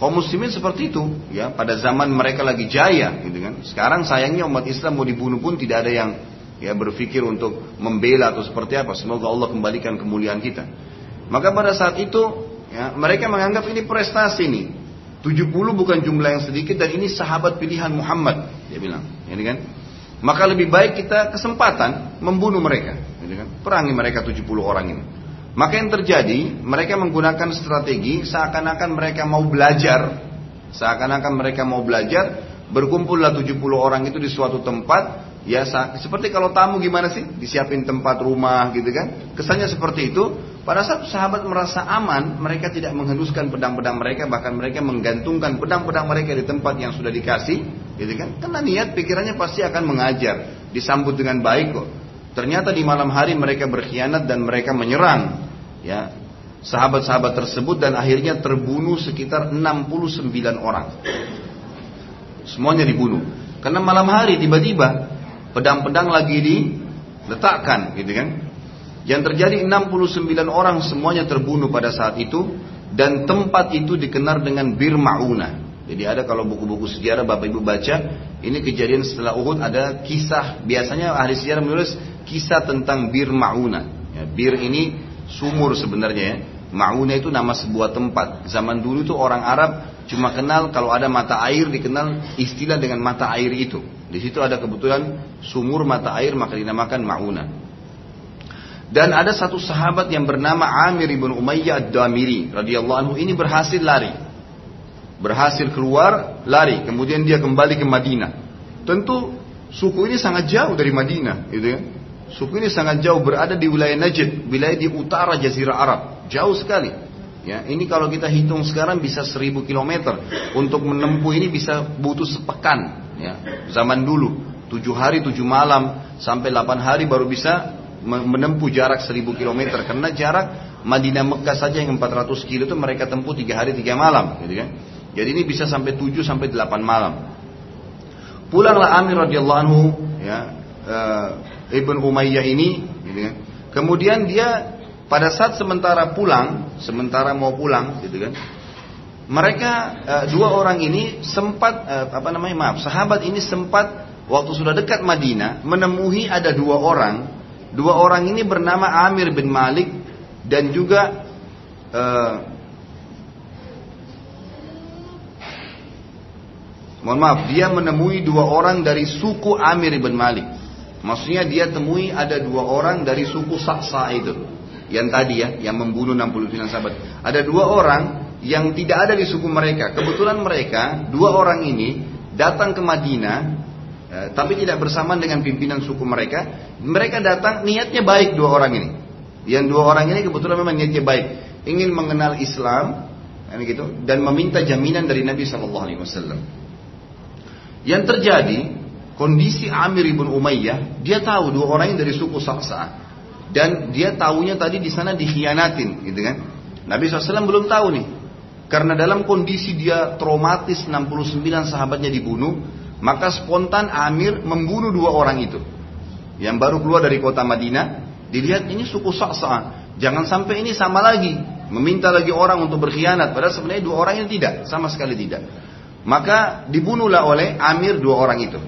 Kaum muslimin seperti itu ya pada zaman mereka lagi jaya gitu kan. Sekarang sayangnya umat Islam mau dibunuh pun tidak ada yang ya berpikir untuk membela atau seperti apa. Semoga Allah kembalikan kemuliaan kita. Maka pada saat itu ya, mereka menganggap ini prestasi nih. 70 bukan jumlah yang sedikit dan ini sahabat pilihan Muhammad dia bilang. Ini kan. Maka lebih baik kita kesempatan membunuh mereka. Gitu kan? Perangi mereka 70 orang ini. Maka yang terjadi, mereka menggunakan strategi seakan-akan mereka mau belajar. Seakan-akan mereka mau belajar, berkumpullah 70 orang itu di suatu tempat, ya seperti kalau tamu gimana sih? Disiapin tempat rumah gitu kan. Kesannya seperti itu. Pada saat sahabat merasa aman, mereka tidak menghembuskan pedang-pedang mereka, bahkan mereka menggantungkan pedang-pedang mereka di tempat yang sudah dikasih, gitu kan? Karena niat pikirannya pasti akan mengajar, disambut dengan baik kok. Ternyata di malam hari mereka berkhianat dan mereka menyerang ya sahabat-sahabat tersebut dan akhirnya terbunuh sekitar 69 orang. Semuanya dibunuh. Karena malam hari tiba-tiba pedang-pedang lagi diletakkan gitu kan. Yang terjadi 69 orang semuanya terbunuh pada saat itu dan tempat itu dikenal dengan Bir Mauna. Jadi ada kalau buku-buku sejarah Bapak Ibu baca, ini kejadian setelah Uhud ada kisah, biasanya ahli sejarah menulis kisah tentang Bir Mauna. Ya, bir ini sumur sebenarnya ya. Mauna itu nama sebuah tempat. Zaman dulu itu orang Arab cuma kenal kalau ada mata air dikenal istilah dengan mata air itu. Di situ ada kebetulan sumur mata air maka dinamakan Mauna. Dan ada satu sahabat yang bernama Amir ibn Umayyah ad-Damiri radhiyallahu anhu ini berhasil lari berhasil keluar, lari, kemudian dia kembali ke Madinah. Tentu suku ini sangat jauh dari Madinah, gitu ya. Suku ini sangat jauh berada di wilayah Najd, wilayah di utara Jazirah Arab, jauh sekali. Ya, ini kalau kita hitung sekarang bisa seribu kilometer. Untuk menempuh ini bisa butuh sepekan. Ya, zaman dulu tujuh hari tujuh malam sampai delapan hari baru bisa menempuh jarak seribu kilometer. Karena jarak Madinah Mekah saja yang 400 kilo itu mereka tempuh tiga hari tiga malam, gitu kan? Jadi ini bisa sampai 7 sampai 8 malam. Pulanglah Amir radhiyallahu anhu ya e, Ibn Umayyah ini gitu kan. Kemudian dia pada saat sementara pulang, sementara mau pulang gitu kan. Mereka e, dua orang ini sempat e, apa namanya? maaf, sahabat ini sempat waktu sudah dekat Madinah menemui ada dua orang. Dua orang ini bernama Amir bin Malik dan juga e, Mohon maaf, dia menemui dua orang dari suku Amir bin Malik. Maksudnya dia temui ada dua orang dari suku Saksa itu. Yang tadi ya, yang membunuh 69 sahabat. Ada dua orang yang tidak ada di suku mereka. Kebetulan mereka, dua orang ini datang ke Madinah, eh, tapi tidak bersamaan dengan pimpinan suku mereka. Mereka datang niatnya baik dua orang ini. Yang dua orang ini kebetulan memang niatnya baik, ingin mengenal Islam, gitu, dan meminta jaminan dari Nabi Shallallahu Alaihi Wasallam. Yang terjadi kondisi Amir ibn Umayyah, dia tahu dua orang yang dari suku Saksa dan dia tahunya tadi di sana dikhianatin, gitu kan? Nabi SAW belum tahu nih, karena dalam kondisi dia traumatis 69 sahabatnya dibunuh, maka spontan Amir membunuh dua orang itu. Yang baru keluar dari kota Madinah, dilihat ini suku Saksa, jangan sampai ini sama lagi, meminta lagi orang untuk berkhianat, padahal sebenarnya dua orang ini tidak, sama sekali tidak. Maka dibunuhlah oleh Amir dua orang itu.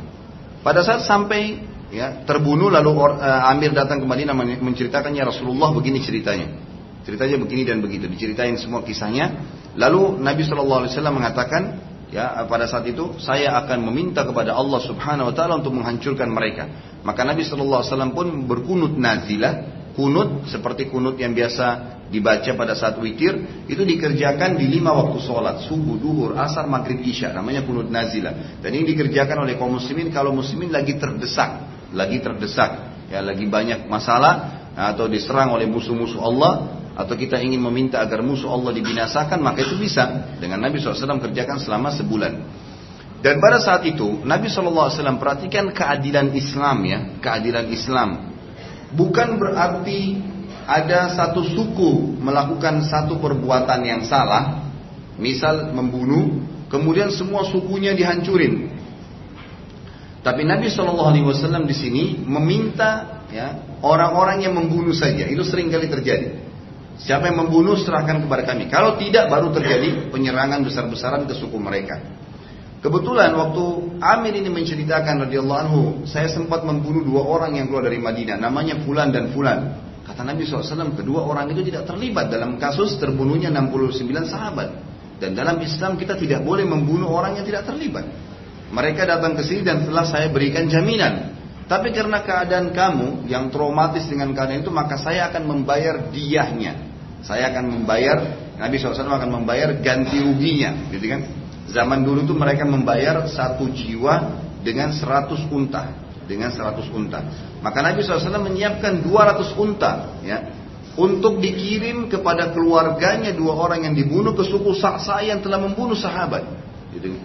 Pada saat sampai ya terbunuh lalu uh, Amir datang ke Madinah menceritakannya Rasulullah begini ceritanya. Ceritanya begini dan begitu, diceritain semua kisahnya. Lalu Nabi Wasallam mengatakan, ya pada saat itu saya akan meminta kepada Allah Subhanahu Wa Taala untuk menghancurkan mereka. Maka Nabi Shallallahu Alaihi Wasallam pun berkunut nazilah, kunut seperti kunut yang biasa dibaca pada saat witir itu dikerjakan di lima waktu sholat subuh, duhur, asar, maghrib, isya namanya kunut nazilah dan ini dikerjakan oleh kaum muslimin kalau muslimin lagi terdesak lagi terdesak ya lagi banyak masalah atau diserang oleh musuh-musuh Allah atau kita ingin meminta agar musuh Allah dibinasakan maka itu bisa dengan Nabi SAW kerjakan selama sebulan dan pada saat itu Nabi SAW perhatikan keadilan Islam ya keadilan Islam bukan berarti ada satu suku melakukan satu perbuatan yang salah misal membunuh kemudian semua sukunya dihancurin tapi Nabi Shallallahu Alaihi Wasallam di sini meminta ya orang-orang yang membunuh saja. Itu sering kali terjadi. Siapa yang membunuh serahkan kepada kami. Kalau tidak baru terjadi penyerangan besar-besaran ke suku mereka. Kebetulan waktu Amir ini menceritakan radhiyallahu anhu, saya sempat membunuh dua orang yang keluar dari Madinah, namanya Fulan dan Fulan. Kata Nabi SAW, kedua orang itu tidak terlibat dalam kasus terbunuhnya 69 sahabat. Dan dalam Islam kita tidak boleh membunuh orang yang tidak terlibat. Mereka datang ke sini dan telah saya berikan jaminan. Tapi karena keadaan kamu yang traumatis dengan keadaan itu, maka saya akan membayar diahnya. Saya akan membayar, Nabi SAW akan membayar ganti ruginya, gitu kan? Zaman dulu itu mereka membayar satu jiwa dengan 100 unta, dengan 100 unta. Maka Nabi SAW menyiapkan 200 unta, ya, untuk dikirim kepada keluarganya dua orang yang dibunuh ke suku Sa'sa yang telah membunuh sahabat. Gitu.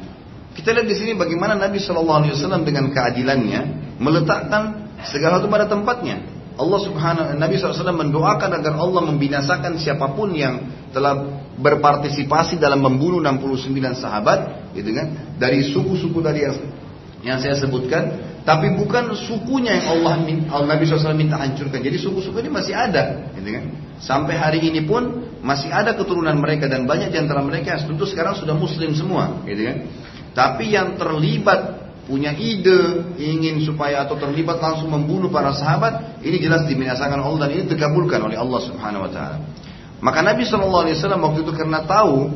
Kita lihat di sini bagaimana Nabi Shallallahu Alaihi Wasallam dengan keadilannya meletakkan segala itu pada tempatnya. Allah Subhanahu Nabi SAW mendoakan agar Allah membinasakan siapa pun yang telah berpartisipasi dalam membunuh 69 sahabat, gitu kan? Dari suku-suku tadi yang, yang saya sebutkan, tapi bukan sukunya yang Allah Nabi SAW minta hancurkan. Jadi suku-suku ini masih ada, gitu kan? Sampai hari ini pun masih ada keturunan mereka dan banyak di antara mereka yang tentu sekarang sudah Muslim semua, gitu kan? Tapi yang terlibat punya ide ingin supaya atau terlibat langsung membunuh para sahabat, ini jelas dibinasakan Allah dan ini terkabulkan oleh Allah Subhanahu wa taala. Maka Nabi Shallallahu alaihi wasallam waktu itu karena tahu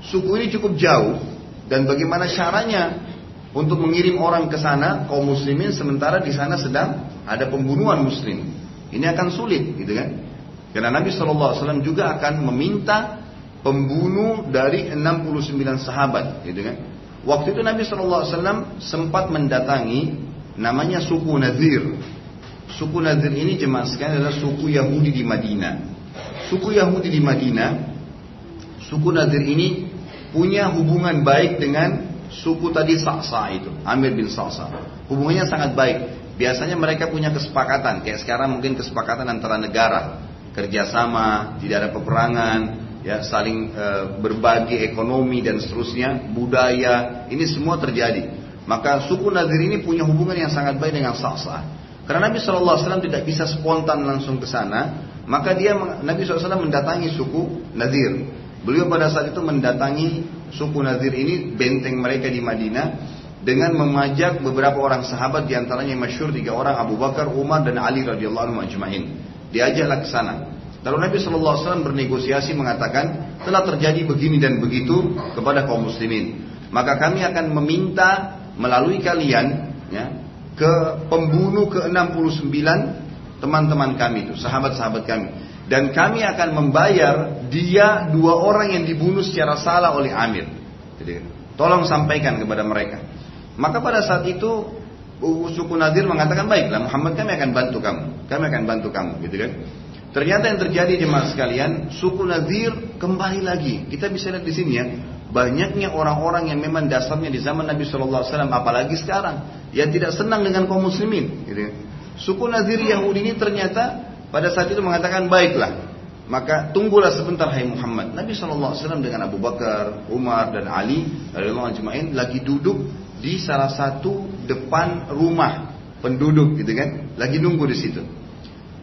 suku ini cukup jauh dan bagaimana caranya untuk mengirim orang ke sana kaum muslimin sementara di sana sedang ada pembunuhan muslim. Ini akan sulit gitu kan? Karena Nabi Shallallahu alaihi wasallam juga akan meminta pembunuh dari 69 sahabat gitu kan? Waktu itu Nabi SAW sempat mendatangi namanya suku Nadir. Suku Nadir ini jemaah sekalian adalah suku Yahudi di Madinah. Suku Yahudi di Madinah, suku Nadir ini punya hubungan baik dengan suku tadi Sa'sa itu, Amir bin Sa'sa. Hubungannya sangat baik. Biasanya mereka punya kesepakatan, kayak sekarang mungkin kesepakatan antara negara, kerjasama, tidak ada peperangan, ya saling e, berbagi ekonomi dan seterusnya, budaya, ini semua terjadi. Maka suku Nadir ini punya hubungan yang sangat baik dengan Sa'sa. Karena Nabi SAW tidak bisa spontan langsung ke sana, maka dia Nabi SAW mendatangi suku Nadir. Beliau pada saat itu mendatangi suku Nadir ini benteng mereka di Madinah dengan memajak beberapa orang sahabat di antaranya yang masyur tiga orang Abu Bakar, Umar dan Ali radhiyallahu anhu. Diajaklah ke sana. Lalu Nabi SAW bernegosiasi mengatakan telah terjadi begini dan begitu kepada kaum muslimin. Maka kami akan meminta melalui kalian ya, ke pembunuh ke-69 teman-teman kami itu, sahabat-sahabat kami. Dan kami akan membayar dia dua orang yang dibunuh secara salah oleh Amir. Jadi, tolong sampaikan kepada mereka. Maka pada saat itu suku Nadir mengatakan baiklah Muhammad kami akan bantu kamu, kami akan bantu kamu, gitu kan? Ternyata yang terjadi di jemaah sekalian, suku Nadir kembali lagi. Kita bisa lihat di sini ya, banyaknya orang-orang yang memang dasarnya di zaman Nabi Shallallahu Alaihi Wasallam, apalagi sekarang, yang tidak senang dengan kaum muslimin. Gitu. Ya. Suku Nadir Yahudi ini ternyata pada saat itu mengatakan baiklah, maka tunggulah sebentar Hai Muhammad. Nabi Shallallahu Alaihi Wasallam dengan Abu Bakar, Umar dan Ali radhiyallahu lagi duduk di salah satu depan rumah penduduk gitu kan, lagi nunggu di situ.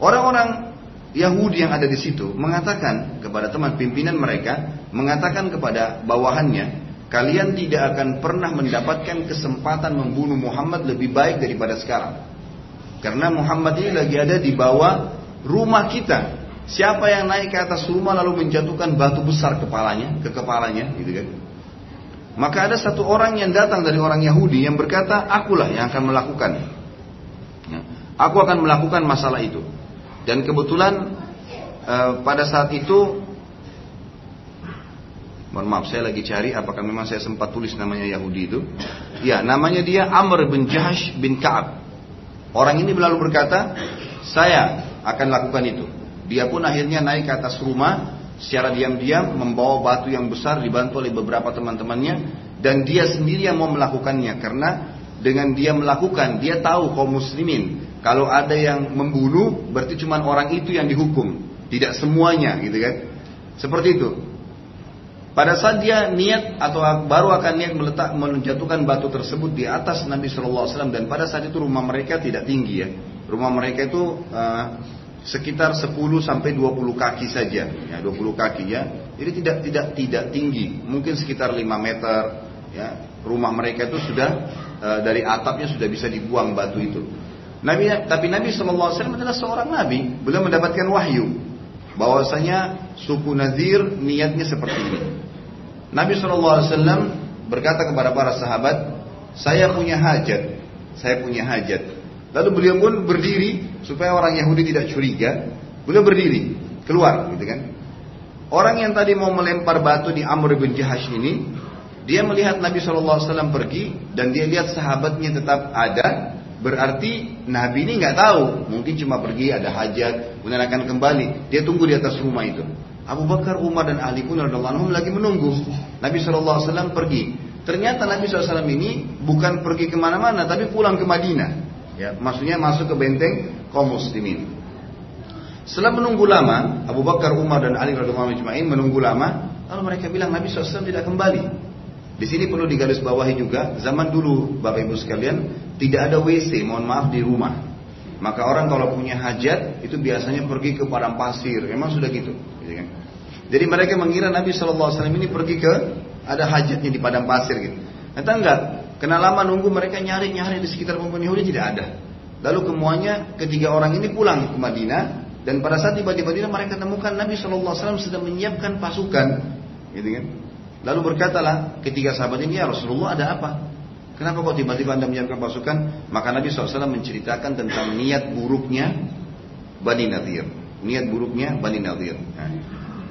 Orang-orang Yahudi yang ada di situ mengatakan kepada teman pimpinan mereka, mengatakan kepada bawahannya, kalian tidak akan pernah mendapatkan kesempatan membunuh Muhammad lebih baik daripada sekarang. Karena Muhammad ini lagi ada di bawah rumah kita. Siapa yang naik ke atas rumah lalu menjatuhkan batu besar kepalanya, ke kepalanya, gitu kan? Maka ada satu orang yang datang dari orang Yahudi yang berkata, akulah yang akan melakukan. Ya, aku akan melakukan masalah itu. Dan kebetulan e, pada saat itu Mohon maaf saya lagi cari apakah memang saya sempat tulis namanya Yahudi itu. Ya, namanya dia Amr bin Jahash bin Ka'ab. Orang ini lalu berkata, "Saya akan lakukan itu. Dia pun akhirnya naik ke atas rumah secara diam-diam membawa batu yang besar dibantu oleh beberapa teman-temannya dan dia sendiri yang mau melakukannya karena dengan dia melakukan dia tahu kaum muslimin kalau ada yang membunuh berarti cuma orang itu yang dihukum tidak semuanya gitu kan seperti itu pada saat dia niat atau baru akan niat meletak menjatuhkan batu tersebut di atas Nabi Shallallahu Alaihi Wasallam dan pada saat itu rumah mereka tidak tinggi ya rumah mereka itu uh, sekitar 10 sampai 20 kaki saja, ya 20 kaki ya. Jadi tidak tidak tidak tinggi, mungkin sekitar 5 meter ya. Rumah mereka itu sudah e, dari atapnya sudah bisa dibuang batu itu. Nabi tapi Nabi SAW adalah seorang nabi, beliau mendapatkan wahyu bahwasanya suku Nazir niatnya seperti ini. Nabi SAW berkata kepada para sahabat, saya punya hajat, saya punya hajat. Lalu beliau pun berdiri supaya orang Yahudi tidak curiga. Beliau berdiri keluar, gitu kan? Orang yang tadi mau melempar batu di Amr bin Jahash ini, dia melihat Nabi SAW pergi dan dia lihat sahabatnya tetap ada. Berarti Nabi ini nggak tahu, mungkin cuma pergi ada hajat, kemudian akan kembali. Dia tunggu di atas rumah itu. Abu Bakar, Umar dan Ali pun radhiallahu lagi menunggu. Nabi SAW pergi. Ternyata Nabi SAW ini bukan pergi ke mana-mana, tapi pulang ke Madinah. Ya, maksudnya masuk ke benteng kaum muslimin. Setelah menunggu lama, Abu Bakar, Umar dan Ali radhiyallahu anhum menunggu lama, lalu mereka bilang Nabi SAW tidak kembali. Di sini perlu digarisbawahi juga, zaman dulu Bapak Ibu sekalian tidak ada WC, mohon maaf di rumah. Maka orang kalau punya hajat itu biasanya pergi ke padang pasir, memang sudah gitu. gitu kan? Jadi mereka mengira Nabi SAW ini pergi ke ada hajatnya di padang pasir gitu. Ternyata enggak, Kena lama nunggu mereka nyari-nyari di sekitar pemukiman Yahudi tidak ada. Lalu kemuanya ketiga orang ini pulang ke Madinah dan pada saat tiba di Madinah mereka temukan Nabi SAW sedang menyiapkan pasukan, gitu kan? Lalu berkatalah ketiga sahabat ini ya Rasulullah ada apa? Kenapa kok tiba-tiba anda menyiapkan pasukan? Maka Nabi SAW menceritakan tentang niat buruknya Bani Nadir. Niat buruknya Bani Nadir. Nah,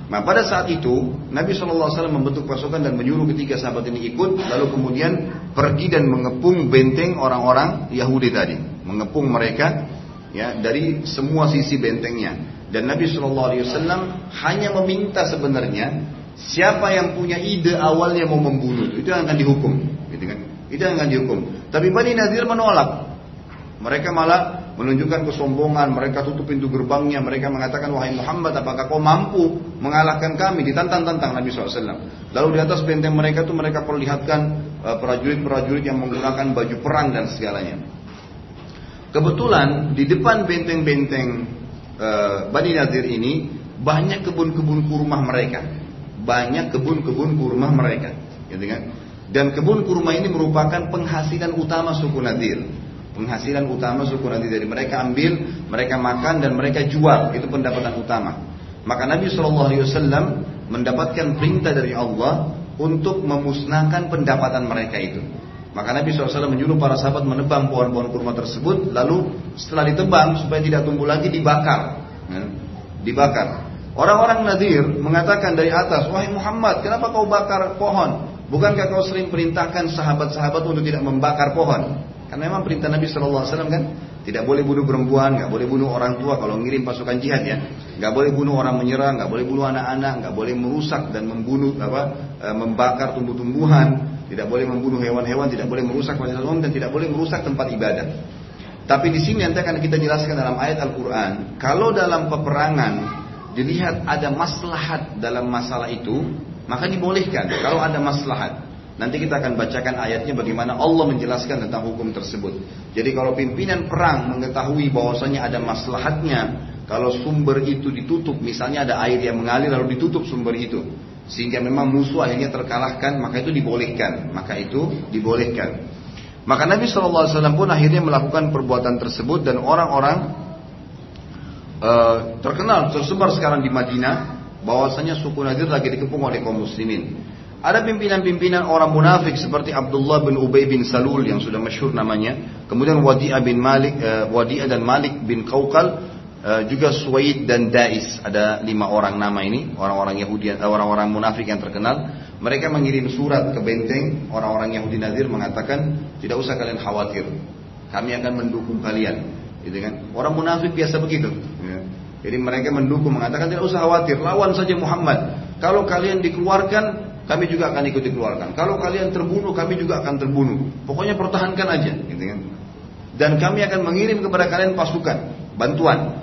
Nah pada saat itu Nabi SAW membentuk pasukan dan menyuruh ketiga sahabat ini ikut Lalu kemudian pergi dan mengepung benteng orang-orang Yahudi tadi Mengepung mereka ya dari semua sisi bentengnya Dan Nabi SAW hanya meminta sebenarnya Siapa yang punya ide awalnya mau membunuh Itu yang akan dihukum gitu kan? Itu yang akan dihukum Tapi Bani Nadir menolak Mereka malah menunjukkan kesombongan, mereka tutup pintu gerbangnya, mereka mengatakan, wahai Muhammad, apakah kau mampu mengalahkan kami? Ditantang-tantang Nabi SAW. Lalu di atas benteng mereka itu mereka perlihatkan uh, prajurit-prajurit yang menggunakan baju perang dan segalanya. Kebetulan di depan benteng-benteng uh, Bani Nadir ini banyak kebun-kebun kurma mereka, banyak kebun-kebun kurma mereka, gitu kan? Dan kebun kurma ini merupakan penghasilan utama suku Nadir penghasilan utama suku nanti dari mereka ambil, mereka makan dan mereka jual, itu pendapatan utama. Maka Nabi SAW mendapatkan perintah dari Allah untuk memusnahkan pendapatan mereka itu. Maka Nabi SAW menyuruh para sahabat menebang pohon-pohon kurma tersebut, lalu setelah ditebang supaya tidak tumbuh lagi dibakar, ya, dibakar. Orang-orang Nadir mengatakan dari atas, wahai Muhammad, kenapa kau bakar pohon? Bukankah kau sering perintahkan sahabat-sahabat untuk tidak membakar pohon? Karena memang perintah Nabi Shallallahu Alaihi Wasallam kan tidak boleh bunuh perempuan, nggak boleh bunuh orang tua kalau ngirim pasukan jihad ya, nggak boleh bunuh orang menyerang, nggak boleh bunuh anak-anak, nggak boleh merusak dan membunuh apa, e, membakar tumbuh-tumbuhan, tidak boleh membunuh hewan-hewan, tidak boleh merusak fasilitas umum dan tidak boleh merusak tempat ibadah. Tapi di sini nanti akan kita jelaskan dalam ayat Al-Quran, kalau dalam peperangan dilihat ada maslahat dalam masalah itu, maka dibolehkan. Kalau ada maslahat, Nanti kita akan bacakan ayatnya bagaimana Allah menjelaskan tentang hukum tersebut. Jadi kalau pimpinan perang mengetahui bahwasanya ada maslahatnya kalau sumber itu ditutup, misalnya ada air yang mengalir lalu ditutup sumber itu, sehingga memang musuh akhirnya terkalahkan, maka itu dibolehkan, maka itu dibolehkan. Maka Nabi SAW pun akhirnya melakukan perbuatan tersebut dan orang-orang uh, terkenal tersebar sekarang di Madinah bahwasanya suku Nadir lagi dikepung oleh kaum muslimin. Ada pimpinan-pimpinan orang munafik seperti Abdullah bin Ubay bin Salul yang sudah masyhur namanya. Kemudian Wadi'ah bin Malik, uh, Wadi'ah dan Malik bin Qaukal, uh, juga Suwaid dan Dais. Ada lima orang nama ini, orang-orang Yahudi, orang-orang munafik yang terkenal. Mereka mengirim surat ke benteng orang-orang Yahudi Nadir mengatakan, tidak usah kalian khawatir, kami akan mendukung kalian. Gitu kan? Orang munafik biasa begitu. Ya. Jadi mereka mendukung mengatakan tidak usah khawatir, lawan saja Muhammad. Kalau kalian dikeluarkan, kami juga akan ikut dikeluarkan. Kalau kalian terbunuh, kami juga akan terbunuh. Pokoknya pertahankan aja, gitu kan? Dan kami akan mengirim kepada kalian pasukan, bantuan.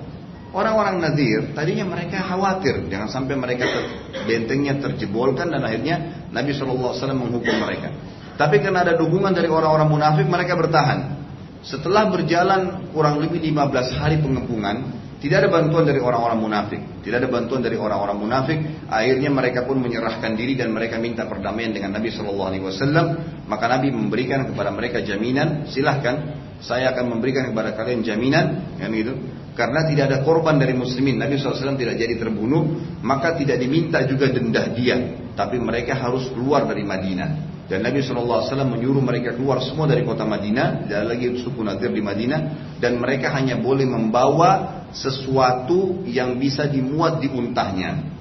Orang-orang Nadir tadinya mereka khawatir jangan sampai mereka ter, bentengnya terjebolkan dan akhirnya Nabi SAW menghukum mereka. Tapi karena ada dukungan dari orang-orang munafik mereka bertahan. Setelah berjalan kurang lebih 15 hari pengepungan, tidak ada bantuan dari orang-orang munafik. Tidak ada bantuan dari orang-orang munafik. Akhirnya mereka pun menyerahkan diri dan mereka minta perdamaian dengan Nabi Shallallahu Alaihi Wasallam. Maka Nabi memberikan kepada mereka jaminan, silahkan saya akan memberikan kepada kalian jaminan, kan gitu. Karena tidak ada korban dari muslimin, Nabi SAW tidak jadi terbunuh, maka tidak diminta juga denda dia, tapi mereka harus keluar dari Madinah. Dan Nabi SAW menyuruh mereka keluar semua dari kota Madinah, tidak lagi suku Nadir di Madinah, dan mereka hanya boleh membawa sesuatu yang bisa dimuat di untahnya.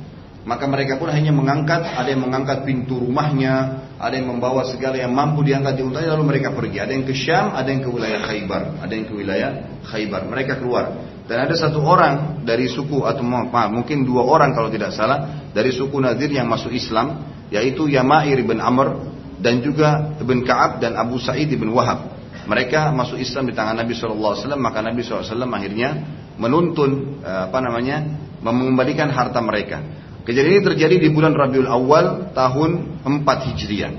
Maka mereka pun hanya mengangkat, ada yang mengangkat pintu rumahnya, ada yang membawa segala yang mampu diangkat di untanya lalu mereka pergi. Ada yang ke Syam, ada yang ke wilayah Khaybar, ada yang ke wilayah Khaybar. Mereka keluar. Dan ada satu orang dari suku atau maaf, mungkin dua orang kalau tidak salah dari suku Nadir yang masuk Islam, yaitu Yama'ir bin Amr dan juga Ibn Ka'ab dan Abu Sa'id bin Wahab. Mereka masuk Islam di tangan Nabi SAW, maka Nabi SAW akhirnya menuntun eh, apa namanya mengembalikan harta mereka. Kejadian ini terjadi di bulan Rabiul Awal tahun 4 Hijriah.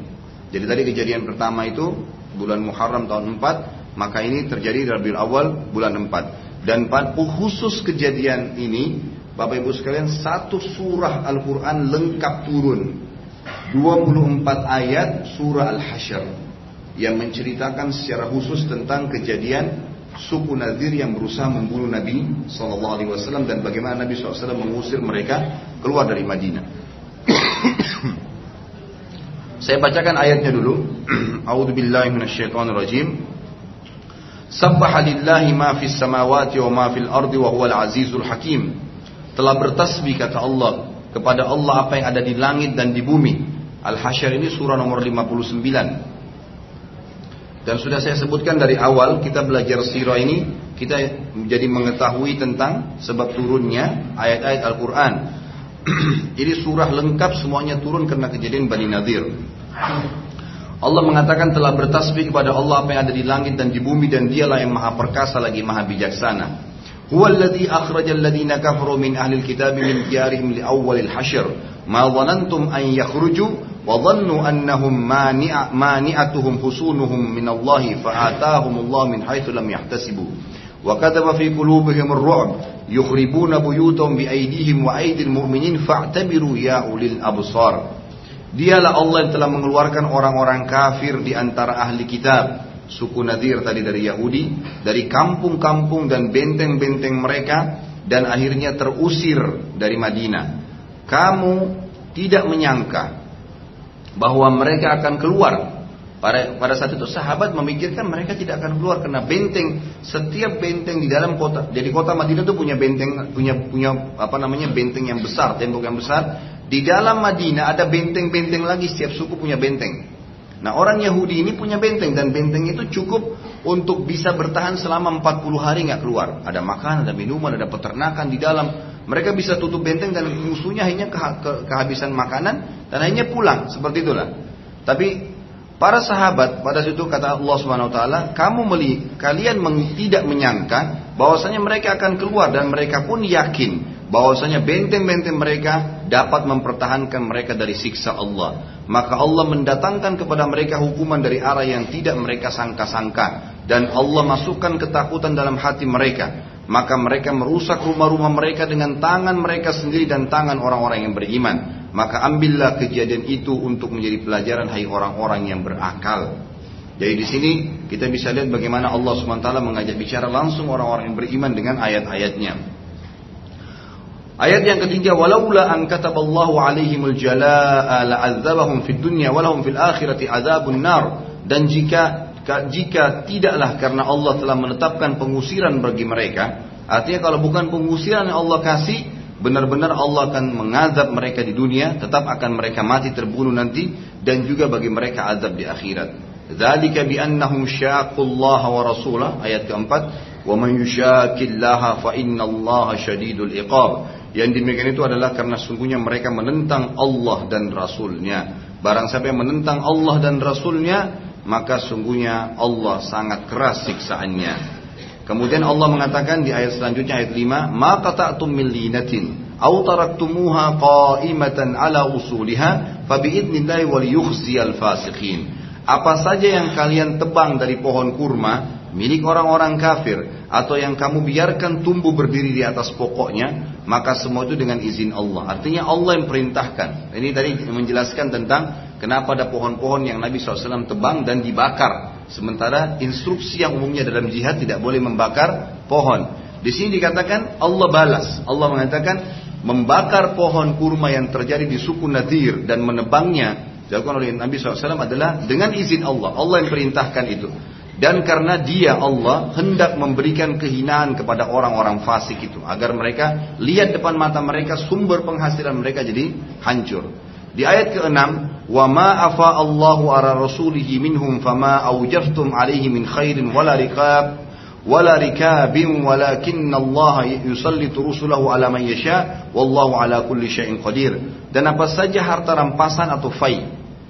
Jadi tadi kejadian pertama itu bulan Muharram tahun 4, maka ini terjadi di Rabiul Awal bulan 4. Dan khusus kejadian ini, Bapak Ibu sekalian, satu surah Al-Quran lengkap turun. 24 ayat surah Al-Hasyr yang menceritakan secara khusus tentang kejadian suku Nadir yang berusaha membunuh Nabi Sallallahu Alaihi Wasallam dan bagaimana Nabi SAW mengusir mereka keluar dari Madinah. Saya bacakan ayatnya dulu. A'udzu billahi minasyaitonir rajim. Sabbaha lillahi ma fis samawati wa ma fil ardi wa huwal azizul hakim. Telah bertasbih kata Allah kepada Allah apa yang ada di langit dan di bumi. Al-Hasyr ini surah nomor 59. Dan sudah saya sebutkan dari awal kita belajar sirah ini kita menjadi mengetahui tentang sebab turunnya ayat-ayat Al-Quran. Jadi surah lengkap semuanya turun karena kejadian Bani Nadir. Allah mengatakan telah bertasbih kepada Allah apa yang ada di langit dan di bumi dan dialah yang maha perkasa lagi maha bijaksana. هو الذي أخرج الذين كفروا من أهل الكتاب من ديارهم لأول الحشر. ما ظننتم أن يخرجوا وظنوا أنهم مانعتهم حصونهم من الله فآتاهم الله من حيث لم يحتسبوا. وكتب في قلوبهم الرعب. يخربون بيوتهم بأيديهم وأيدي المؤمنين. فاعتبروا يا أولي الأبصار. Dialah Allah yang telah mengeluarkan orang-orang kafir di antara ahli kitab. Suku Nadir tadi dari Yahudi dari kampung-kampung dan benteng-benteng mereka dan akhirnya terusir dari Madinah. Kamu tidak menyangka bahwa mereka akan keluar. Pada, pada saat itu sahabat memikirkan mereka tidak akan keluar karena benteng setiap benteng di dalam kota. Jadi kota Madinah itu punya benteng punya punya apa namanya benteng yang besar, tembok yang besar. Di dalam Madinah ada benteng-benteng lagi setiap suku punya benteng. Nah orang Yahudi ini punya benteng dan benteng itu cukup untuk bisa bertahan selama 40 hari nggak keluar. Ada makanan, ada minuman, ada peternakan di dalam. Mereka bisa tutup benteng dan musuhnya hanya ke, ke, kehabisan makanan dan hanya pulang seperti itulah. Tapi para sahabat pada situ kata Allah Subhanahu wa taala, kamu meli, kalian tidak menyangka bahwasanya mereka akan keluar dan mereka pun yakin bahwasanya benteng-benteng mereka dapat mempertahankan mereka dari siksa Allah. Maka Allah mendatangkan kepada mereka hukuman dari arah yang tidak mereka sangka-sangka dan Allah masukkan ketakutan dalam hati mereka maka mereka merusak rumah-rumah mereka dengan tangan mereka sendiri dan tangan orang-orang yang beriman. Maka ambillah kejadian itu untuk menjadi pelajaran hai orang-orang yang berakal. Jadi di sini kita bisa lihat bagaimana Allah SWT mengajak bicara langsung orang-orang yang beriman dengan ayat-ayatnya. Ayat yang ketiga, walaula an kataballahu alaihimul jalaa la'adzabahum fid dunya walahum fil akhirati adzabun nar. Dan jika jika tidaklah karena Allah telah menetapkan pengusiran bagi mereka, artinya kalau bukan pengusiran yang Allah kasih, benar-benar Allah akan mengazab mereka di dunia, tetap akan mereka mati terbunuh nanti dan juga bagi mereka azab di akhirat. Dzalika bi annahum syaqullaha wa rasulah ayat keempat Wa man yushaqillaha fa innallaha syadidul iqab. Yang demikian itu adalah karena sungguhnya mereka menentang Allah dan Rasulnya. Barang siapa yang menentang Allah dan Rasulnya, maka sungguhnya Allah sangat keras siksaannya. Kemudian Allah mengatakan di ayat selanjutnya ayat 5, "Ma qata'tum min linatin aw taraktumuha qa'imatan ala usuliha fa bi'idnillahi wal yukhziyal fasiqin." Apa saja yang kalian tebang dari pohon kurma milik orang-orang kafir atau yang kamu biarkan tumbuh berdiri di atas pokoknya, maka semua itu dengan izin Allah. Artinya Allah yang perintahkan. Ini tadi menjelaskan tentang kenapa ada pohon-pohon yang Nabi SAW tebang dan dibakar. Sementara instruksi yang umumnya dalam jihad tidak boleh membakar pohon. Di sini dikatakan Allah balas. Allah mengatakan membakar pohon kurma yang terjadi di suku Nadir dan menebangnya dilakukan oleh Nabi SAW adalah dengan izin Allah. Allah yang perintahkan itu. Dan karena dia Allah hendak memberikan kehinaan kepada orang-orang fasik itu agar mereka lihat depan mata mereka sumber penghasilan mereka jadi hancur. Di ayat ke-6, "Wa ma afa Allahu ala rasulihi minhum fama awjaftum alaihi min khairin wala rikab wala rikabin walakinna Allah yusallitu rusulahu ala man yasha wallahu ala kulli syai'in qadir." Dan apa saja harta rampasan atau fai.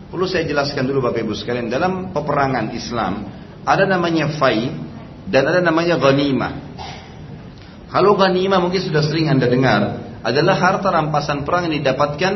Perlu saya jelaskan dulu Bapak Ibu sekalian dalam peperangan Islam ada namanya fai dan ada namanya ghanimah. Kalau ghanimah mungkin sudah sering Anda dengar, adalah harta rampasan perang yang didapatkan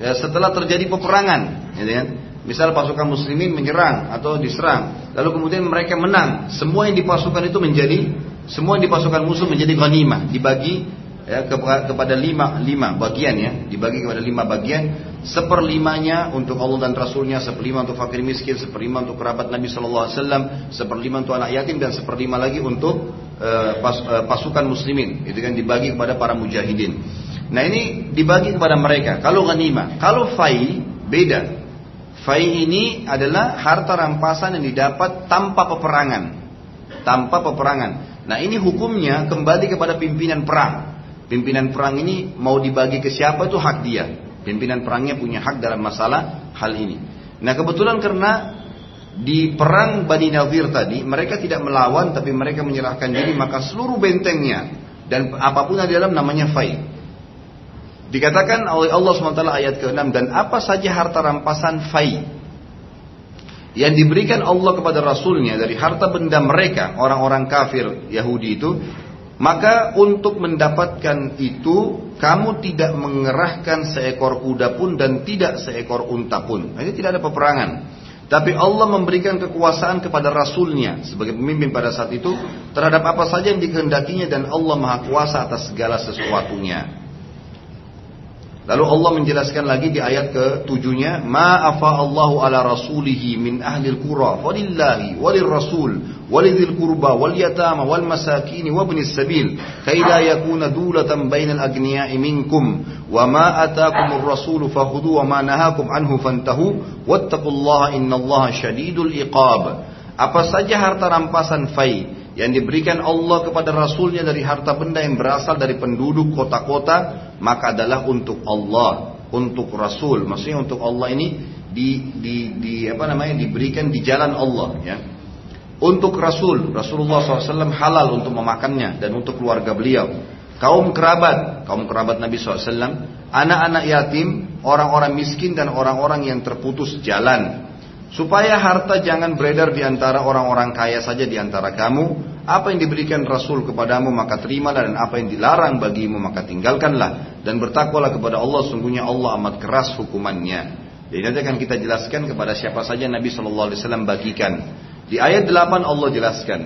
ya, setelah terjadi peperangan, gitu kan? Misal pasukan muslimin menyerang atau diserang, lalu kemudian mereka menang, semua yang dipasukan itu menjadi semua yang dipasukan musuh menjadi ghanimah, dibagi ya, kepada lima, lima bagian ya. Dibagi kepada lima bagian. Seperlimanya untuk Allah dan Rasulnya seperlima untuk fakir miskin seperlima untuk kerabat Nabi Shallallahu Alaihi Wasallam seperlima untuk anak yatim dan seperlima lagi untuk uh, pas, pasukan muslimin. Itu kan dibagi kepada para mujahidin. Nah ini dibagi kepada mereka. Kalau ghanimah kalau fai beda. Fai ini adalah harta rampasan yang didapat tanpa peperangan. Tanpa peperangan. Nah ini hukumnya kembali kepada pimpinan perang Pimpinan perang ini mau dibagi ke siapa itu hak dia. Pimpinan perangnya punya hak dalam masalah hal ini. Nah kebetulan karena di perang Bani Nadir tadi mereka tidak melawan tapi mereka menyerahkan diri maka seluruh bentengnya dan apa pun yang di dalam namanya fai. Dikatakan oleh Allah SWT ayat ke-6 dan apa saja harta rampasan fai yang diberikan Allah kepada Rasulnya dari harta benda mereka orang-orang kafir Yahudi itu maka untuk mendapatkan itu kamu tidak mengerahkan seekor kuda pun dan tidak seekor unta pun. Ini tidak ada peperangan. Tapi Allah memberikan kekuasaan kepada Rasulnya sebagai pemimpin pada saat itu terhadap apa saja yang dikehendakinya dan Allah maha kuasa atas segala sesuatunya. Lalu Allah menjelaskan lagi di ayat ke-7-nya, "Ma afa Allahu ala rasulihi min ahli al-qura, falillahi walil rasul walidhil qurba wal yatama wal masakin wa ibnis sabil, kay la yakuna dulatan bainal agniya'i minkum, wa ma ataakumur rasul fakhudhu wa ma nahakum anhu fantahu, wattaqullaha innallaha syadidul iqab." Apa saja harta rampasan fai yang diberikan Allah kepada Rasulnya dari harta benda yang berasal dari penduduk kota-kota maka adalah untuk Allah untuk Rasul. Maksudnya untuk Allah ini di, di, di apa namanya diberikan di jalan Allah ya. Untuk Rasul Rasulullah SAW halal untuk memakannya dan untuk keluarga beliau. Kaum kerabat kaum kerabat Nabi SAW anak-anak yatim orang-orang miskin dan orang-orang yang terputus jalan Supaya harta jangan beredar di antara orang-orang kaya saja di antara kamu. Apa yang diberikan Rasul kepadamu maka terimalah dan apa yang dilarang bagimu maka tinggalkanlah. Dan bertakwalah kepada Allah sungguhnya Allah amat keras hukumannya. Jadi nanti akan kita jelaskan kepada siapa saja Nabi Shallallahu Alaihi Wasallam bagikan. Di ayat 8 Allah jelaskan.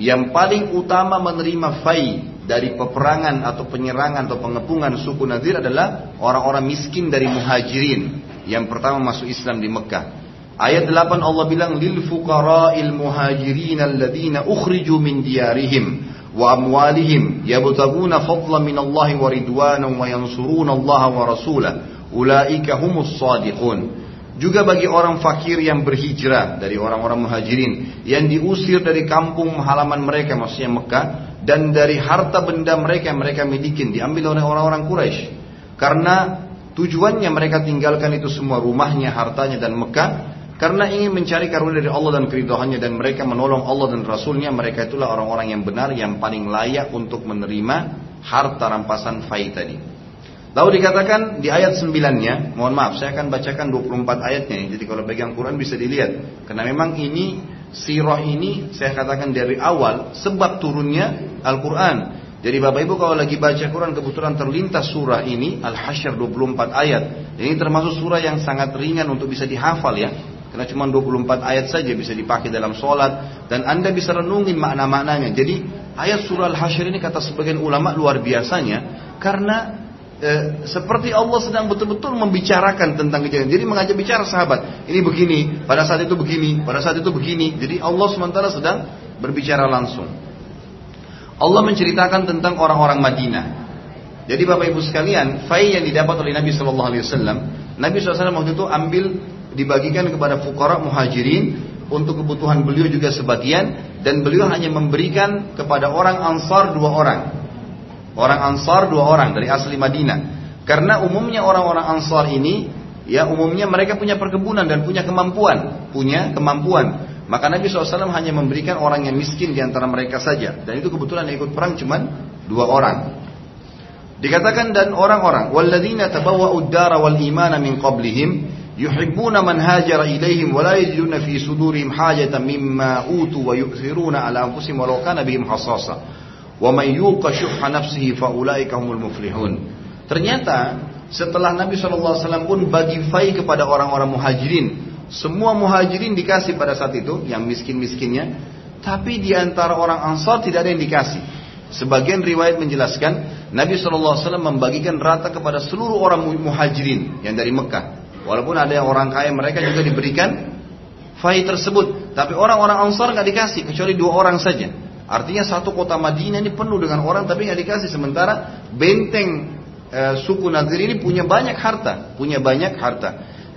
Yang paling utama menerima fai dari peperangan atau penyerangan atau pengepungan suku Nadir adalah orang-orang miskin dari muhajirin. Yang pertama masuk Islam di Mekah. Ayat 8 Allah bilang lil fuqara'il muhajirin alladziina ukhriju min diyarihim wa amwalihim yabtaguna fadlan min Allah wa ridwanan wa yansuruna Allah wa rasulah. Ulaika humus shadiqun juga bagi orang fakir yang berhijrah dari orang-orang muhajirin yang diusir dari kampung halaman mereka maksudnya Mekah dan dari harta benda mereka yang mereka miliki diambil oleh orang-orang Quraisy. Karena tujuannya mereka tinggalkan itu semua rumahnya hartanya dan Mekah karena ingin mencari karunia dari Allah dan keridhaannya dan mereka menolong Allah dan Rasulnya mereka itulah orang-orang yang benar yang paling layak untuk menerima harta rampasan fai tadi. Lalu dikatakan di ayat 9-nya, mohon maaf saya akan bacakan 24 ayatnya Jadi kalau pegang Quran bisa dilihat. Karena memang ini sirah ini saya katakan dari awal sebab turunnya Al-Quran. Jadi Bapak Ibu kalau lagi baca Quran kebetulan terlintas surah ini Al-Hasyr 24 ayat. Ini termasuk surah yang sangat ringan untuk bisa dihafal ya. Karena cuma 24 ayat saja bisa dipakai dalam sholat dan Anda bisa renungin makna-maknanya. Jadi ayat surah Al-Hasyr ini kata sebagian ulama luar biasanya karena e, seperti Allah sedang betul-betul membicarakan tentang kejadian. Jadi mengajak bicara sahabat, ini begini, pada saat itu begini, pada saat itu begini. Jadi Allah sementara sedang berbicara langsung. Allah menceritakan tentang orang-orang Madinah. Jadi Bapak Ibu sekalian, fai yang didapat oleh Nabi Wasallam, Nabi SAW waktu itu ambil dibagikan kepada fukara muhajirin untuk kebutuhan beliau juga sebagian dan beliau hanya memberikan kepada orang ansar dua orang. Orang ansar dua orang dari asli Madinah. Karena umumnya orang-orang ansar ini ya umumnya mereka punya perkebunan dan punya kemampuan. Punya kemampuan. Maka Nabi SAW hanya memberikan orang yang miskin di antara mereka saja. Dan itu kebetulan yang ikut perang cuma dua orang. Dikatakan dan orang-orang walladzina tabawwa'ud dara wal imana min qablihim yuhibbuna man hajara ilaihim wa la yajiduna fi sudurihim hajatan mimma utu wa yu'thiruna ala anfusihim walau kana bihim hasasa. Wa man yuqa syuhha nafsihi fa ulaika humul muflihun. Ternyata setelah Nabi SAW pun bagi fai kepada orang-orang muhajirin. Semua muhajirin dikasih pada saat itu yang miskin-miskinnya. Tapi di antara orang ansar tidak ada yang dikasih. Sebagian riwayat menjelaskan Nabi SAW membagikan rata kepada seluruh orang muhajirin yang dari Mekah. Walaupun ada yang orang kaya mereka juga diberikan fai tersebut. Tapi orang-orang Ansar nggak dikasih kecuali dua orang saja. Artinya satu kota Madinah ini penuh dengan orang tapi nggak dikasih. Sementara benteng e, suku Nadir ini punya banyak harta, punya banyak harta.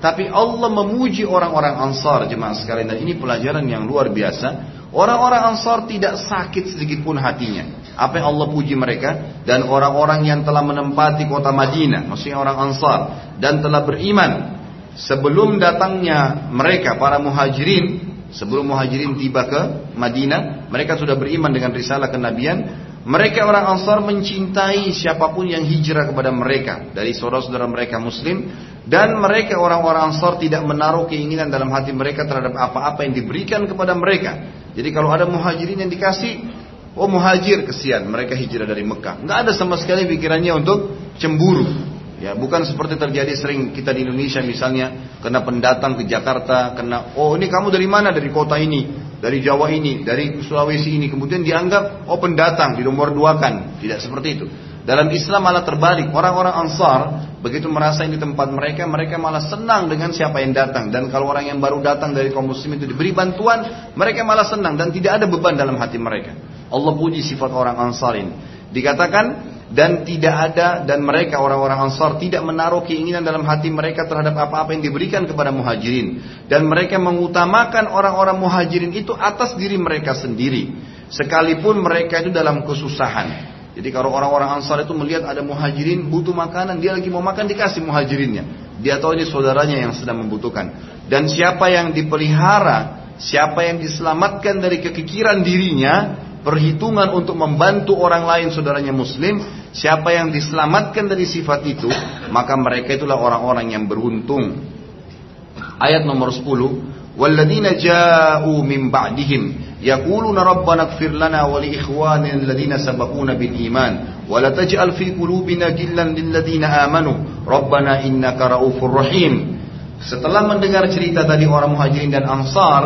Tapi Allah memuji orang-orang Ansar jemaah sekalian dan ini pelajaran yang luar biasa. Orang-orang Ansar tidak sakit sedikit pun hatinya. Apa yang Allah puji mereka dan orang-orang yang telah menempati kota Madinah, maksudnya orang Ansar dan telah beriman sebelum datangnya mereka para muhajirin, sebelum muhajirin tiba ke Madinah, mereka sudah beriman dengan risalah kenabian. Mereka orang Ansar mencintai siapa pun yang hijrah kepada mereka dari saudara-saudara mereka muslim dan mereka orang-orang Ansar tidak menaruh keinginan dalam hati mereka terhadap apa-apa yang diberikan kepada mereka. Jadi kalau ada muhajirin yang dikasih, oh muhajir kesian mereka hijrah dari Mekah. Nggak ada sama sekali pikirannya untuk cemburu. Ya, bukan seperti terjadi sering kita di Indonesia misalnya kena pendatang ke Jakarta, kena oh ini kamu dari mana? Dari kota ini, dari Jawa ini, dari Sulawesi ini. Kemudian dianggap oh pendatang, di nomor dua kan. Tidak seperti itu. Dalam Islam malah terbalik. Orang-orang Ansar begitu merasa ini tempat mereka, mereka malah senang dengan siapa yang datang. Dan kalau orang yang baru datang dari kaum muslim itu diberi bantuan, mereka malah senang dan tidak ada beban dalam hati mereka. Allah puji sifat orang Ansar ini. Dikatakan dan tidak ada dan mereka orang-orang Ansar tidak menaruh keinginan dalam hati mereka terhadap apa-apa yang diberikan kepada muhajirin dan mereka mengutamakan orang-orang muhajirin itu atas diri mereka sendiri sekalipun mereka itu dalam kesusahan. Jadi kalau orang-orang Ansar itu melihat ada muhajirin butuh makanan, dia lagi mau makan dikasih muhajirinnya. Dia tahu ini saudaranya yang sedang membutuhkan. Dan siapa yang dipelihara, siapa yang diselamatkan dari kekikiran dirinya, perhitungan untuk membantu orang lain saudaranya muslim, siapa yang diselamatkan dari sifat itu, maka mereka itulah orang-orang yang beruntung. Ayat nomor 10, "Walladzina ja'u min ba'dihim yaquluna rabbana ighfir lana wa li ikhwanina alladhina sabaquna bil iman wa la taj'al fi qulubina ghillan lil ladzina amanu rabbana innaka raufur rahim." Setelah mendengar cerita tadi orang muhajirin dan ansar,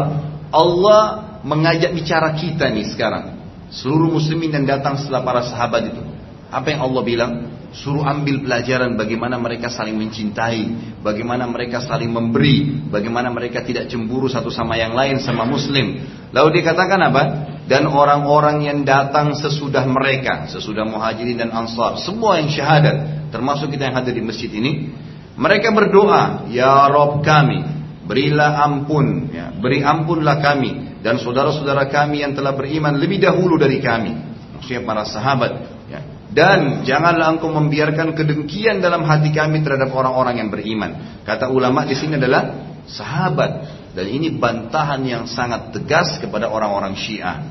Allah mengajak bicara kita nih sekarang. Seluruh muslimin yang datang setelah para sahabat itu. Apa yang Allah bilang? Suruh ambil pelajaran bagaimana mereka saling mencintai, bagaimana mereka saling memberi, bagaimana mereka tidak cemburu satu sama yang lain sama muslim. Lalu dikatakan apa? Dan orang-orang yang datang sesudah mereka, sesudah muhajirin dan ansar, semua yang syahadat, termasuk kita yang hadir di masjid ini, mereka berdoa, Ya Rob kami, berilah ampun, ya, beri ampunlah kami dan saudara-saudara kami yang telah beriman lebih dahulu dari kami. Maksudnya para sahabat. Ya. Dan janganlah engkau membiarkan kedengkian dalam hati kami terhadap orang-orang yang beriman. Kata ulama di sini adalah sahabat. Dan ini bantahan yang sangat tegas kepada orang-orang Syiah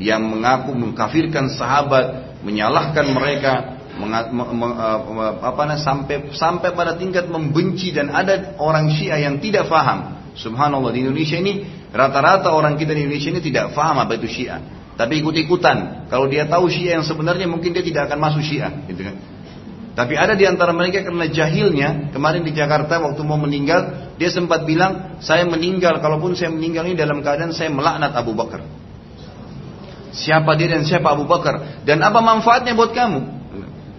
yang mengaku mengkafirkan sahabat, menyalahkan mereka, apa sampai sampai pada tingkat membenci dan ada orang Syiah yang tidak faham. Subhanallah di Indonesia ini rata-rata orang kita di Indonesia ini tidak faham apa itu Syiah. Tapi ikut-ikutan. Kalau dia tahu Syiah yang sebenarnya mungkin dia tidak akan masuk Syiah, gitu kan. Tapi ada di antara mereka karena jahilnya, kemarin di Jakarta waktu mau meninggal, dia sempat bilang, saya meninggal, kalaupun saya meninggal ini dalam keadaan saya melaknat Abu Bakar. Siapa dia dan siapa Abu Bakar? Dan apa manfaatnya buat kamu?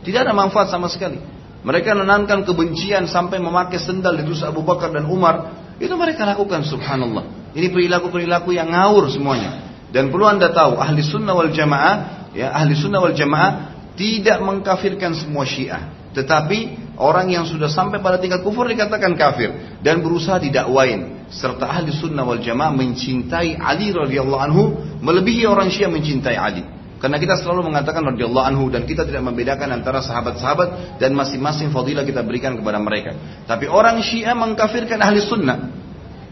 Tidak ada manfaat sama sekali. Mereka menanamkan kebencian sampai memakai sendal di dus Abu Bakar dan Umar. Itu mereka lakukan subhanallah. Ini perilaku-perilaku yang ngawur semuanya. Dan perlu anda tahu, ahli sunnah wal jamaah, ya ahli sunnah wal jamaah tidak mengkafirkan semua syiah. Tetapi orang yang sudah sampai pada tingkat kufur dikatakan kafir dan berusaha didakwain serta ahli sunnah wal jamaah mencintai Ali radhiyallahu anhu melebihi orang Syiah mencintai Ali. Karena kita selalu mengatakan radhiyallahu anhu dan kita tidak membedakan antara sahabat-sahabat dan masing-masing fadilah kita berikan kepada mereka. Tapi orang Syiah mengkafirkan ahli sunnah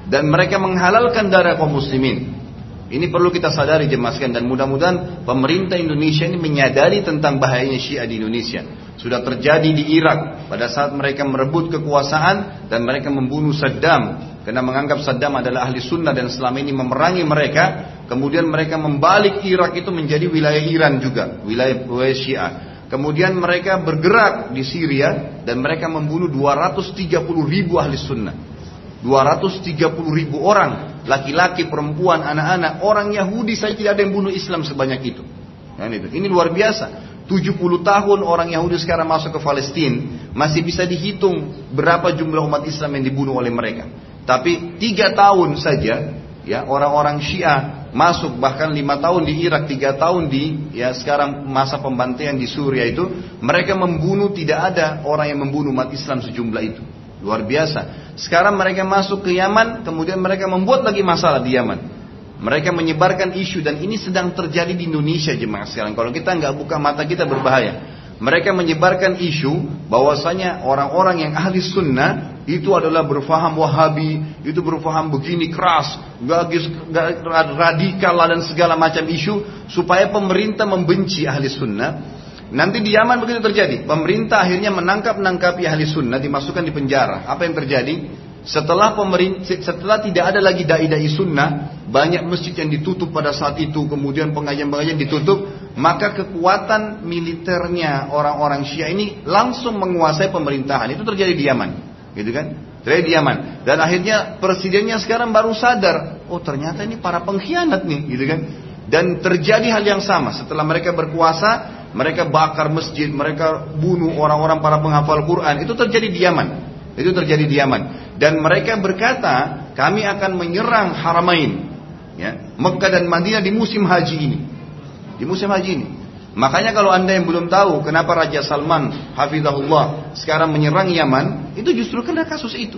dan mereka menghalalkan darah kaum muslimin. Ini perlu kita sadari jemaskan dan mudah-mudahan pemerintah Indonesia ini menyadari tentang bahayanya Syiah di Indonesia. Sudah terjadi di Irak pada saat mereka merebut kekuasaan dan mereka membunuh Saddam karena menganggap Saddam adalah ahli sunnah dan selama ini memerangi mereka. Kemudian mereka membalik Irak itu menjadi wilayah Iran juga, wilayah, wilayah Syiah. Kemudian mereka bergerak di Syria dan mereka membunuh 230 ribu ahli sunnah. 230 ribu orang laki-laki, perempuan, anak-anak, orang Yahudi saya tidak ada yang bunuh Islam sebanyak itu. Itu. Ini luar biasa. 70 tahun orang Yahudi sekarang masuk ke Palestina masih bisa dihitung berapa jumlah umat Islam yang dibunuh oleh mereka. Tapi tiga tahun saja ya orang-orang Syiah masuk bahkan lima tahun di Irak, tiga tahun di ya sekarang masa pembantaian di Suriah itu mereka membunuh tidak ada orang yang membunuh umat Islam sejumlah itu. Luar biasa. Sekarang mereka masuk ke Yaman, kemudian mereka membuat lagi masalah di Yaman. Mereka menyebarkan isu dan ini sedang terjadi di Indonesia jemaah sekarang. Kalau kita nggak buka mata kita berbahaya. Mereka menyebarkan isu bahwasanya orang-orang yang ahli sunnah itu adalah berfaham wahabi, itu berfaham begini keras, gagis, radikal dan segala macam isu supaya pemerintah membenci ahli sunnah Nanti di Yaman begitu terjadi. Pemerintah akhirnya menangkap-nangkapi ahli sunnah, dimasukkan di penjara. Apa yang terjadi? Setelah pemerintah, setelah tidak ada lagi dai-dai sunnah, banyak masjid yang ditutup pada saat itu, kemudian pengajian-pengajian ditutup, maka kekuatan militernya orang-orang Syiah ini langsung menguasai pemerintahan. Itu terjadi di Yaman, gitu kan? Terjadi di Yaman. Dan akhirnya presidennya sekarang baru sadar, oh ternyata ini para pengkhianat nih, gitu kan? Dan terjadi hal yang sama setelah mereka berkuasa, mereka bakar masjid, mereka bunuh orang-orang para penghafal Quran. Itu terjadi di Yaman. Itu terjadi di Yaman. Dan mereka berkata, kami akan menyerang Haramain, ya, Mekah dan Madinah di musim haji ini. Di musim haji ini. Makanya kalau anda yang belum tahu kenapa Raja Salman Hafizahullah sekarang menyerang Yaman, itu justru karena kasus itu.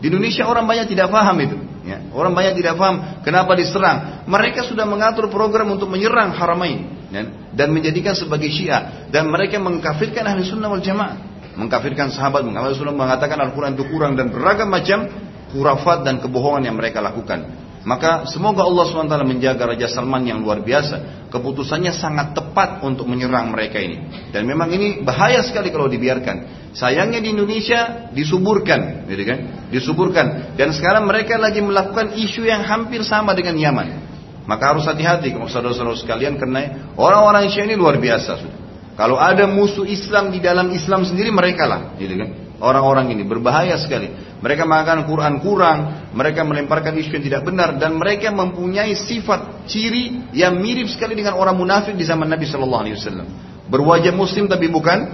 Di Indonesia orang banyak tidak paham itu. Ya. Orang banyak tidak paham kenapa diserang. Mereka sudah mengatur program untuk menyerang Haramain ya, dan menjadikan sebagai Syiah dan mereka mengkafirkan ahli sunnah wal jamaah mengkafirkan sahabat mengkafirkan sunnah mengatakan Al-Quran itu kurang dan beragam macam kurafat dan kebohongan yang mereka lakukan. Maka semoga Allah SWT menjaga Raja Salman yang luar biasa. Keputusannya sangat tepat untuk menyerang mereka ini. Dan memang ini bahaya sekali kalau dibiarkan. Sayangnya di Indonesia disuburkan gitu kan? Disuburkan. Dan sekarang mereka lagi melakukan isu yang hampir sama dengan Yaman. Maka harus hati-hati saudara-saudara sekalian karena orang-orang Syiah ini luar biasa. Kalau ada musuh Islam di dalam Islam sendiri mereka lah, gitu kan? Orang-orang ini berbahaya sekali. Mereka mengatakan Quran kurang, mereka melemparkan isu yang tidak benar dan mereka mempunyai sifat ciri yang mirip sekali dengan orang munafik di zaman Nabi Shallallahu Alaihi Wasallam. Berwajah Muslim tapi bukan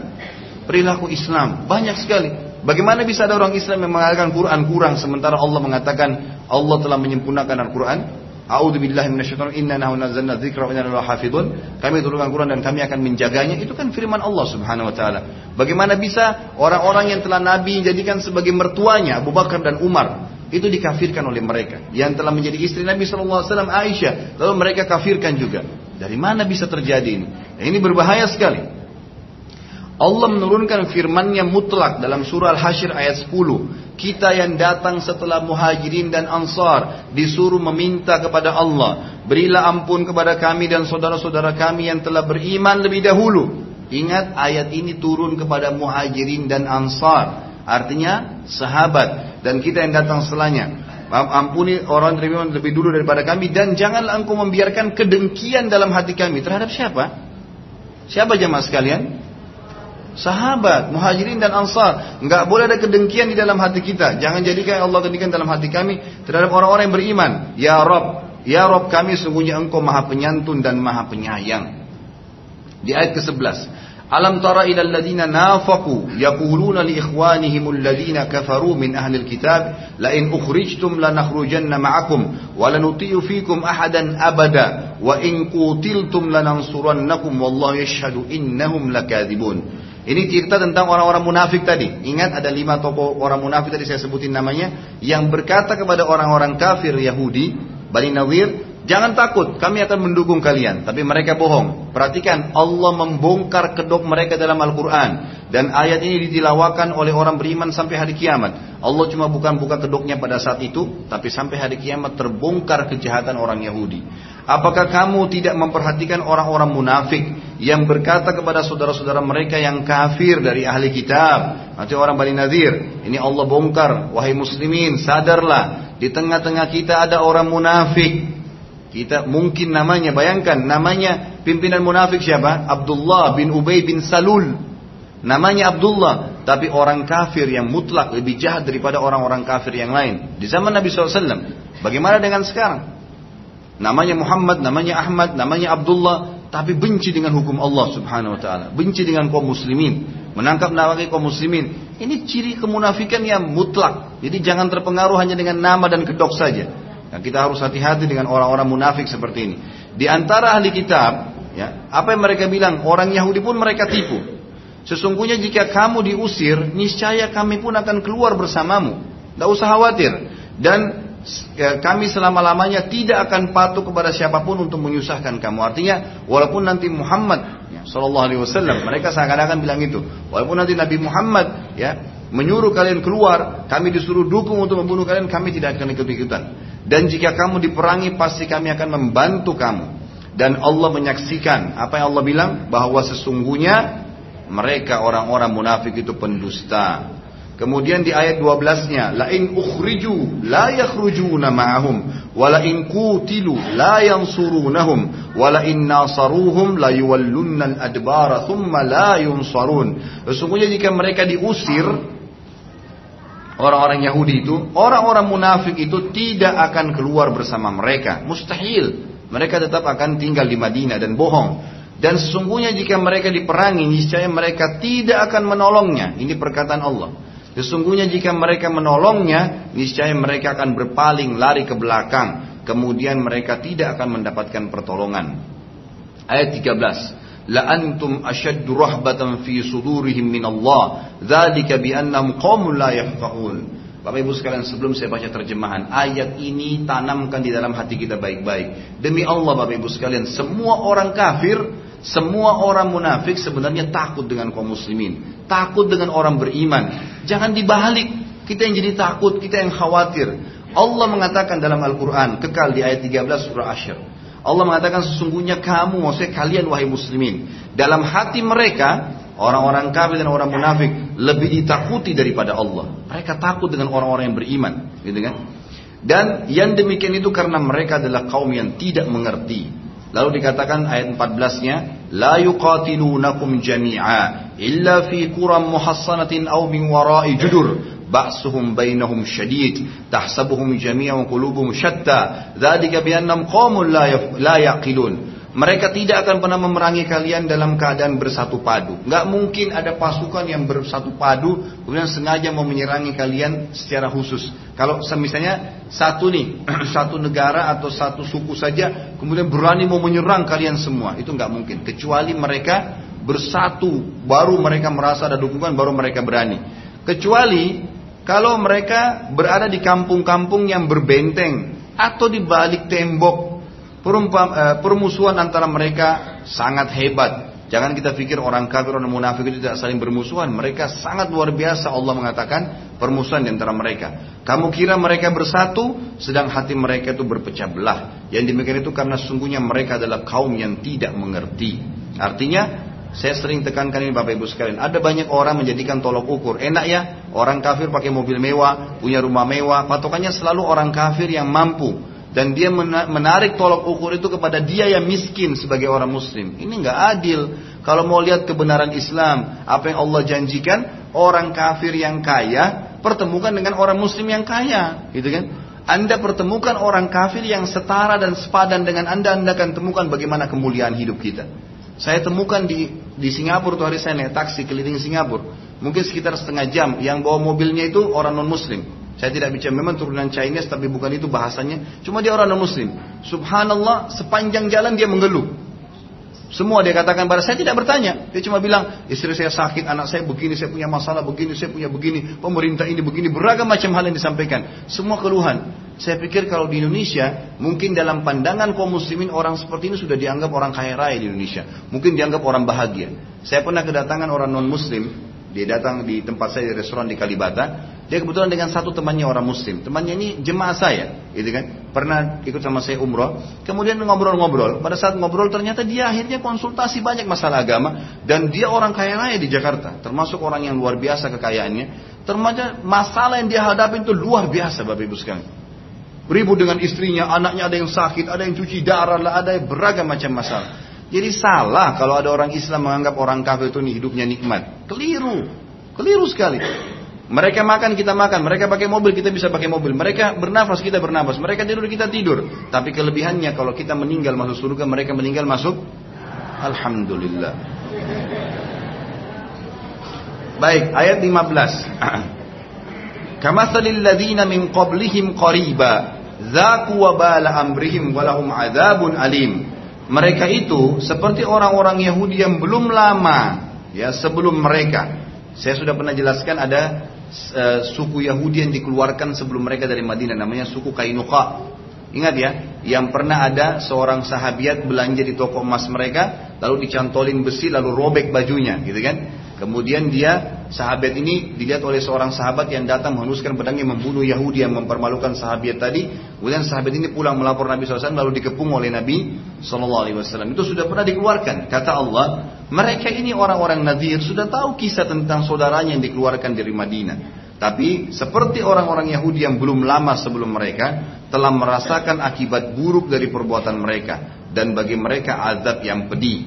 perilaku Islam. Banyak sekali. Bagaimana bisa ada orang Islam yang mengatakan Quran kurang sementara Allah mengatakan Allah telah menyempurnakan Al-Quran A'udzu billahi minasyaitonir inna nahnu nazzalna dzikra wa inna lahu. Kami turunkan Quran dan kami akan menjaganya. Itu kan firman Allah Subhanahu wa taala. Bagaimana bisa orang-orang yang telah Nabi jadikan sebagai mertuanya Abu Bakar dan Umar itu dikafirkan oleh mereka. Yang telah menjadi istri Nabi wasallam Aisyah, lalu mereka kafirkan juga. Dari mana bisa terjadi ini? Nah, ini berbahaya sekali. Allah menurunkan firman-Nya mutlak dalam surah Al-Hasyr ayat 10. Kita yang datang setelah muhajirin dan ansar disuruh meminta kepada Allah. Berilah ampun kepada kami dan saudara-saudara kami yang telah beriman lebih dahulu. Ingat ayat ini turun kepada muhajirin dan ansar. Artinya sahabat dan kita yang datang setelahnya. Ampuni orang yang lebih dulu daripada kami dan janganlah engkau membiarkan kedengkian dalam hati kami terhadap siapa? Siapa jemaah sekalian? Sahabat, muhajirin dan ansar. Enggak boleh ada kedengkian di dalam hati kita. Jangan jadikan Allah kedengkian dalam hati kami terhadap orang-orang yang beriman. Ya Rob, Ya Rob kami sungguhnya engkau maha penyantun dan maha penyayang. Di ayat ke-11. Alam tara ila alladhina nafaqu yaquluna li ikhwanihim alladhina kafaru min ahli alkitab la in ukhrijtum lanakhrujanna ma'akum wa lanuti'u fikum ahadan abada wa in qutiltum lanansurannakum wallahu yashhadu innahum lakadzibun. Ini cerita tentang orang-orang munafik tadi. Ingat ada lima tokoh orang munafik tadi saya sebutin namanya yang berkata kepada orang-orang kafir Yahudi, Bani Nawir, Jangan takut, kami akan mendukung kalian. Tapi mereka bohong. Perhatikan, Allah membongkar kedok mereka dalam Al-Quran. Dan ayat ini ditilawakan oleh orang beriman sampai hari kiamat. Allah cuma bukan buka kedoknya pada saat itu, tapi sampai hari kiamat terbongkar kejahatan orang Yahudi. Apakah kamu tidak memperhatikan orang-orang munafik yang berkata kepada saudara-saudara mereka yang kafir dari ahli kitab? Nanti orang Bani Nadir, ini Allah bongkar. Wahai muslimin, sadarlah. Di tengah-tengah kita ada orang munafik kita mungkin namanya, bayangkan namanya pimpinan munafik siapa? Abdullah bin Ubay bin Salul. Namanya Abdullah, tapi orang kafir yang mutlak lebih jahat daripada orang-orang kafir yang lain. Di zaman Nabi SAW. Bagaimana dengan sekarang? Namanya Muhammad, namanya Ahmad, namanya Abdullah, tapi benci dengan hukum Allah Subhanahu wa taala, benci dengan kaum muslimin, menangkap nawaki kaum muslimin. Ini ciri kemunafikan yang mutlak. Jadi jangan terpengaruh hanya dengan nama dan kedok saja. Nah, kita harus hati-hati dengan orang-orang munafik seperti ini. Di antara ahli kitab, ya, apa yang mereka bilang? Orang Yahudi pun mereka tipu. Sesungguhnya jika kamu diusir, niscaya kami pun akan keluar bersamamu. Tidak usah khawatir. Dan kami selama-lamanya tidak akan patuh kepada siapa pun untuk menyusahkan kamu. Artinya, walaupun nanti Muhammad ya, Sallallahu Alaihi Wasallam, mereka seakan-akan bilang itu. Walaupun nanti Nabi Muhammad ya menyuruh kalian keluar, kami disuruh dukung untuk membunuh kalian, kami tidak akan ikut-ikutan. Dan jika kamu diperangi pasti kami akan membantu kamu. Dan Allah menyaksikan apa yang Allah bilang bahwa sesungguhnya mereka orang-orang munafik itu pendusta. Kemudian di ayat 12-nya, la in ukhriju la yakhrujuna ma'ahum wa la in qutilu la yansurunahum wa la in nasaruhum la yuwallunna al-adbara thumma la yunsarun. Sesungguhnya jika mereka diusir orang-orang Yahudi itu, orang-orang munafik itu tidak akan keluar bersama mereka. Mustahil. Mereka tetap akan tinggal di Madinah dan bohong. Dan sesungguhnya jika mereka diperangi, niscaya mereka tidak akan menolongnya. Ini perkataan Allah. Sesungguhnya jika mereka menolongnya, niscaya mereka akan berpaling lari ke belakang. Kemudian mereka tidak akan mendapatkan pertolongan. Ayat 13 la antum ashaddu rahbatan fi sudurihim min Allah dzalika bi annahum qaumun la yafqahun Bapak Ibu sekalian sebelum saya baca terjemahan ayat ini tanamkan di dalam hati kita baik-baik demi Allah Bapak Ibu sekalian semua orang kafir semua orang munafik sebenarnya takut dengan kaum muslimin takut dengan orang beriman jangan dibalik kita yang jadi takut kita yang khawatir Allah mengatakan dalam Al-Quran kekal di ayat 13 surah Asyr Allah mengatakan sesungguhnya kamu, maksudnya kalian wahai muslimin. Dalam hati mereka, orang-orang kafir dan orang munafik lebih ditakuti daripada Allah. Mereka takut dengan orang-orang yang beriman, gitu kan? Dan yang demikian itu karena mereka adalah kaum yang tidak mengerti. Lalu dikatakan ayat 14-nya, la yuqatilunakum jami'a illa fi quram muhassanatin aw min wara'i judur. Ba'suhum bainahum syadid tahsabuhum jami'an qulubuhum syatta dzalika bi annahum qaumun la yaqilun mereka tidak akan pernah memerangi kalian dalam keadaan bersatu padu. Nggak mungkin ada pasukan yang bersatu padu kemudian sengaja mau menyerangi kalian secara khusus. Kalau misalnya satu nih, satu negara atau satu suku saja kemudian berani mau menyerang kalian semua, itu nggak mungkin. Kecuali mereka bersatu, baru mereka merasa ada dukungan, baru mereka berani. Kecuali kalau mereka berada di kampung-kampung yang berbenteng atau di balik tembok, permusuhan antara mereka sangat hebat. Jangan kita pikir orang kafir orang munafik itu tidak saling bermusuhan. Mereka sangat luar biasa Allah mengatakan permusuhan di antara mereka. Kamu kira mereka bersatu sedang hati mereka itu berpecah belah. Yang demikian itu karena sungguhnya mereka adalah kaum yang tidak mengerti. Artinya saya sering tekankan ini Bapak Ibu sekalian. Ada banyak orang menjadikan tolok ukur. Enak ya, orang kafir pakai mobil mewah, punya rumah mewah. Patokannya selalu orang kafir yang mampu dan dia menarik tolok ukur itu kepada dia yang miskin sebagai orang muslim. Ini nggak adil. Kalau mau lihat kebenaran Islam, apa yang Allah janjikan, orang kafir yang kaya pertemukan dengan orang muslim yang kaya, gitu kan? Anda pertemukan orang kafir yang setara dan sepadan dengan Anda, Anda akan temukan bagaimana kemuliaan hidup kita. Saya temukan di di Singapura tuh hari saya naik taksi keliling Singapura, mungkin sekitar setengah jam. Yang bawa mobilnya itu orang non Muslim. Saya tidak bicara memang turunan Chinese tapi bukan itu bahasanya. Cuma dia orang non-muslim. Subhanallah sepanjang jalan dia mengeluh. Semua dia katakan pada saya tidak bertanya. Dia cuma bilang, istri saya sakit, anak saya begini, saya punya masalah begini, saya punya begini, pemerintah ini begini, beragam macam hal yang disampaikan. Semua keluhan. Saya pikir kalau di Indonesia, mungkin dalam pandangan kaum muslimin orang seperti ini sudah dianggap orang kaya raya di Indonesia. Mungkin dianggap orang bahagia. Saya pernah kedatangan orang non muslim, dia datang di tempat saya di restoran di Kalibata. Dia kebetulan dengan satu temannya orang muslim. Temannya ini jemaah saya, gitu kan. Pernah ikut sama saya umroh. Kemudian ngobrol-ngobrol. Pada saat ngobrol ternyata dia akhirnya konsultasi banyak masalah agama. Dan dia orang kaya raya di Jakarta. Termasuk orang yang luar biasa kekayaannya. Termasuk masalah yang dia hadapi itu luar biasa Bapak Ibu sekalian. Ribut dengan istrinya, anaknya ada yang sakit, ada yang cuci darah, ada yang beragam macam masalah. Jadi salah kalau ada orang Islam menganggap orang kafir itu hidupnya nikmat. Keliru. Keliru sekali. Mereka makan, kita makan. Mereka pakai mobil, kita bisa pakai mobil. Mereka bernafas, kita bernafas. Mereka tidur, kita tidur. Tapi kelebihannya kalau kita meninggal masuk surga, mereka meninggal masuk. Alhamdulillah. Baik, ayat 15. Kamathalil ladina min qablihim qariba. Zaku wabala amrihim walahum adabun alim. Mereka itu seperti orang-orang Yahudi yang belum lama ya sebelum mereka. Saya sudah pernah jelaskan ada uh, suku Yahudi yang dikeluarkan sebelum mereka dari Madinah namanya suku Kainuqa. Ingat ya, yang pernah ada seorang sahabiat belanja di toko emas mereka, lalu dicantolin besi, lalu robek bajunya, gitu kan? Kemudian dia sahabat ini dilihat oleh seorang sahabat yang datang menghunuskan pedangnya membunuh Yahudi yang mempermalukan sahabat tadi. Kemudian sahabat ini pulang melapor Nabi SAW lalu dikepung oleh Nabi SAW. Itu sudah pernah dikeluarkan. Kata Allah, mereka ini orang-orang Nadir sudah tahu kisah tentang saudaranya yang dikeluarkan dari Madinah. Tapi seperti orang-orang Yahudi yang belum lama sebelum mereka telah merasakan akibat buruk dari perbuatan mereka dan bagi mereka azab yang pedih.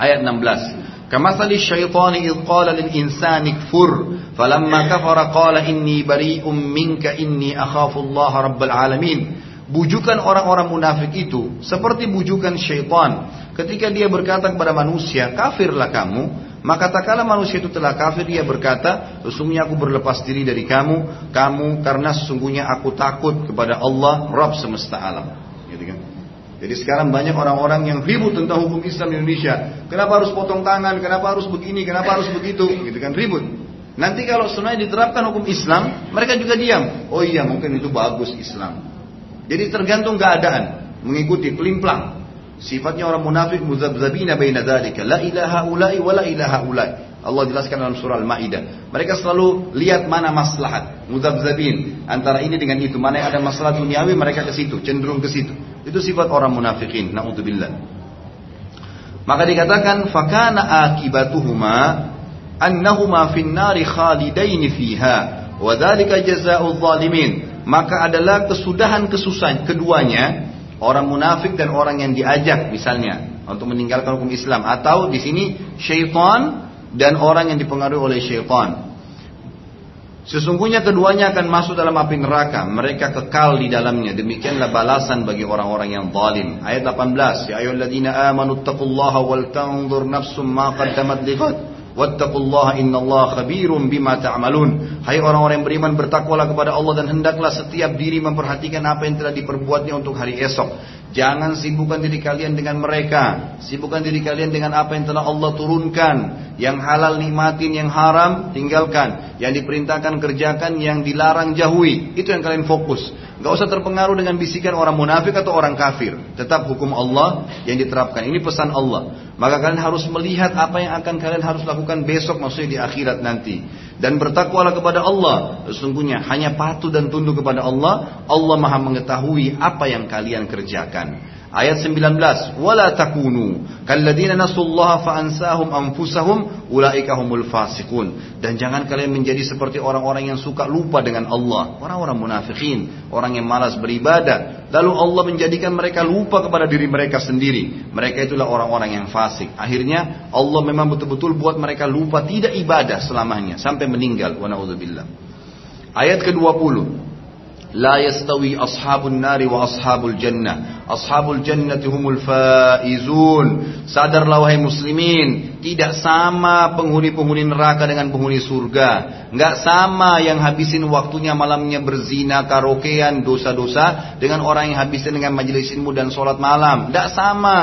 Ayat 16. كمثل الشيطان إذ قال للإنسان اكفر فلما كفر قال إني بريء منك إني أخاف الله رب العالمين Bujukan orang-orang munafik itu seperti bujukan syaitan ketika dia berkata kepada manusia, kafirlah kamu, maka tak kala manusia itu telah kafir, dia berkata, sesungguhnya aku berlepas diri dari kamu, kamu karena sesungguhnya aku takut kepada Allah, Rabb semesta alam. Jadi sekarang banyak orang-orang yang ribut tentang hukum Islam di Indonesia. Kenapa harus potong tangan? Kenapa harus begini? Kenapa harus begitu? Gitu kan ribut. Nanti kalau semuanya diterapkan hukum Islam, mereka juga diam. Oh iya, mungkin itu bagus Islam. Jadi tergantung keadaan, mengikuti pelimplang. Sifatnya orang munafik muzabzabina baina dzalika, la ilaha ulai wa la ilaha ulai. Allah jelaskan dalam surah Al-Maidah. Mereka selalu lihat mana maslahat, muzabzabin antara ini dengan itu. Mana yang ada masalah duniawi mereka ke situ, cenderung ke situ. Itu sifat orang munafikin. Naudzubillah. Maka dikatakan fakana akibatuhuma annahuma finnari khalidain fiha wa dzalika zalimin. Maka adalah kesudahan kesusahan keduanya orang munafik dan orang yang diajak misalnya untuk meninggalkan hukum Islam atau di sini syaitan dan orang yang dipengaruhi oleh syaitan. Sesungguhnya keduanya akan masuk dalam api neraka. Mereka kekal di dalamnya. Demikianlah balasan bagi orang-orang yang zalim. Ayat 18. Ya ayyuhalladzina amanu taqullaha wal tanzur nafsum ma qaddamat lighad. Wattaqullaha innallaha khabirum bima ta'malun. Hai orang-orang yang beriman bertakwalah kepada Allah dan hendaklah setiap diri memperhatikan apa yang telah diperbuatnya untuk hari esok. Jangan sibukkan diri kalian dengan mereka. Sibukkan diri kalian dengan apa yang telah Allah turunkan. Yang halal nikmatin, yang haram tinggalkan. Yang diperintahkan kerjakan, yang dilarang jauhi. Itu yang kalian fokus. Gak usah terpengaruh dengan bisikan orang munafik atau orang kafir. Tetap hukum Allah yang diterapkan. Ini pesan Allah. Maka kalian harus melihat apa yang akan kalian harus lakukan besok maksudnya di akhirat nanti. Dan bertakwalah kepada Allah. Sesungguhnya hanya patuh dan tunduk kepada Allah. Allah maha mengetahui apa yang kalian kerjakan. Ayat 19, "Wala takunu kalladzina nasullaha fa ansahum anfusahum ulaika humul fasiqun." Dan jangan kalian menjadi seperti orang-orang yang suka lupa dengan Allah, orang-orang munafikin, orang yang malas beribadah. Lalu Allah menjadikan mereka lupa kepada diri mereka sendiri. Mereka itulah orang-orang yang fasik. Akhirnya Allah memang betul-betul buat mereka lupa tidak ibadah selamanya sampai meninggal. Wa Ayat ke-20. لا يستوي أصحاب النار وأصحاب الجنة أصحاب الجنة هم الفائزون Sadarlah wahai muslimin Tidak sama penghuni-penghuni neraka dengan penghuni surga Nggak sama yang habisin waktunya malamnya berzina, karaokean, dosa-dosa Dengan orang yang habisin dengan majelis ilmu dan sholat malam Nggak sama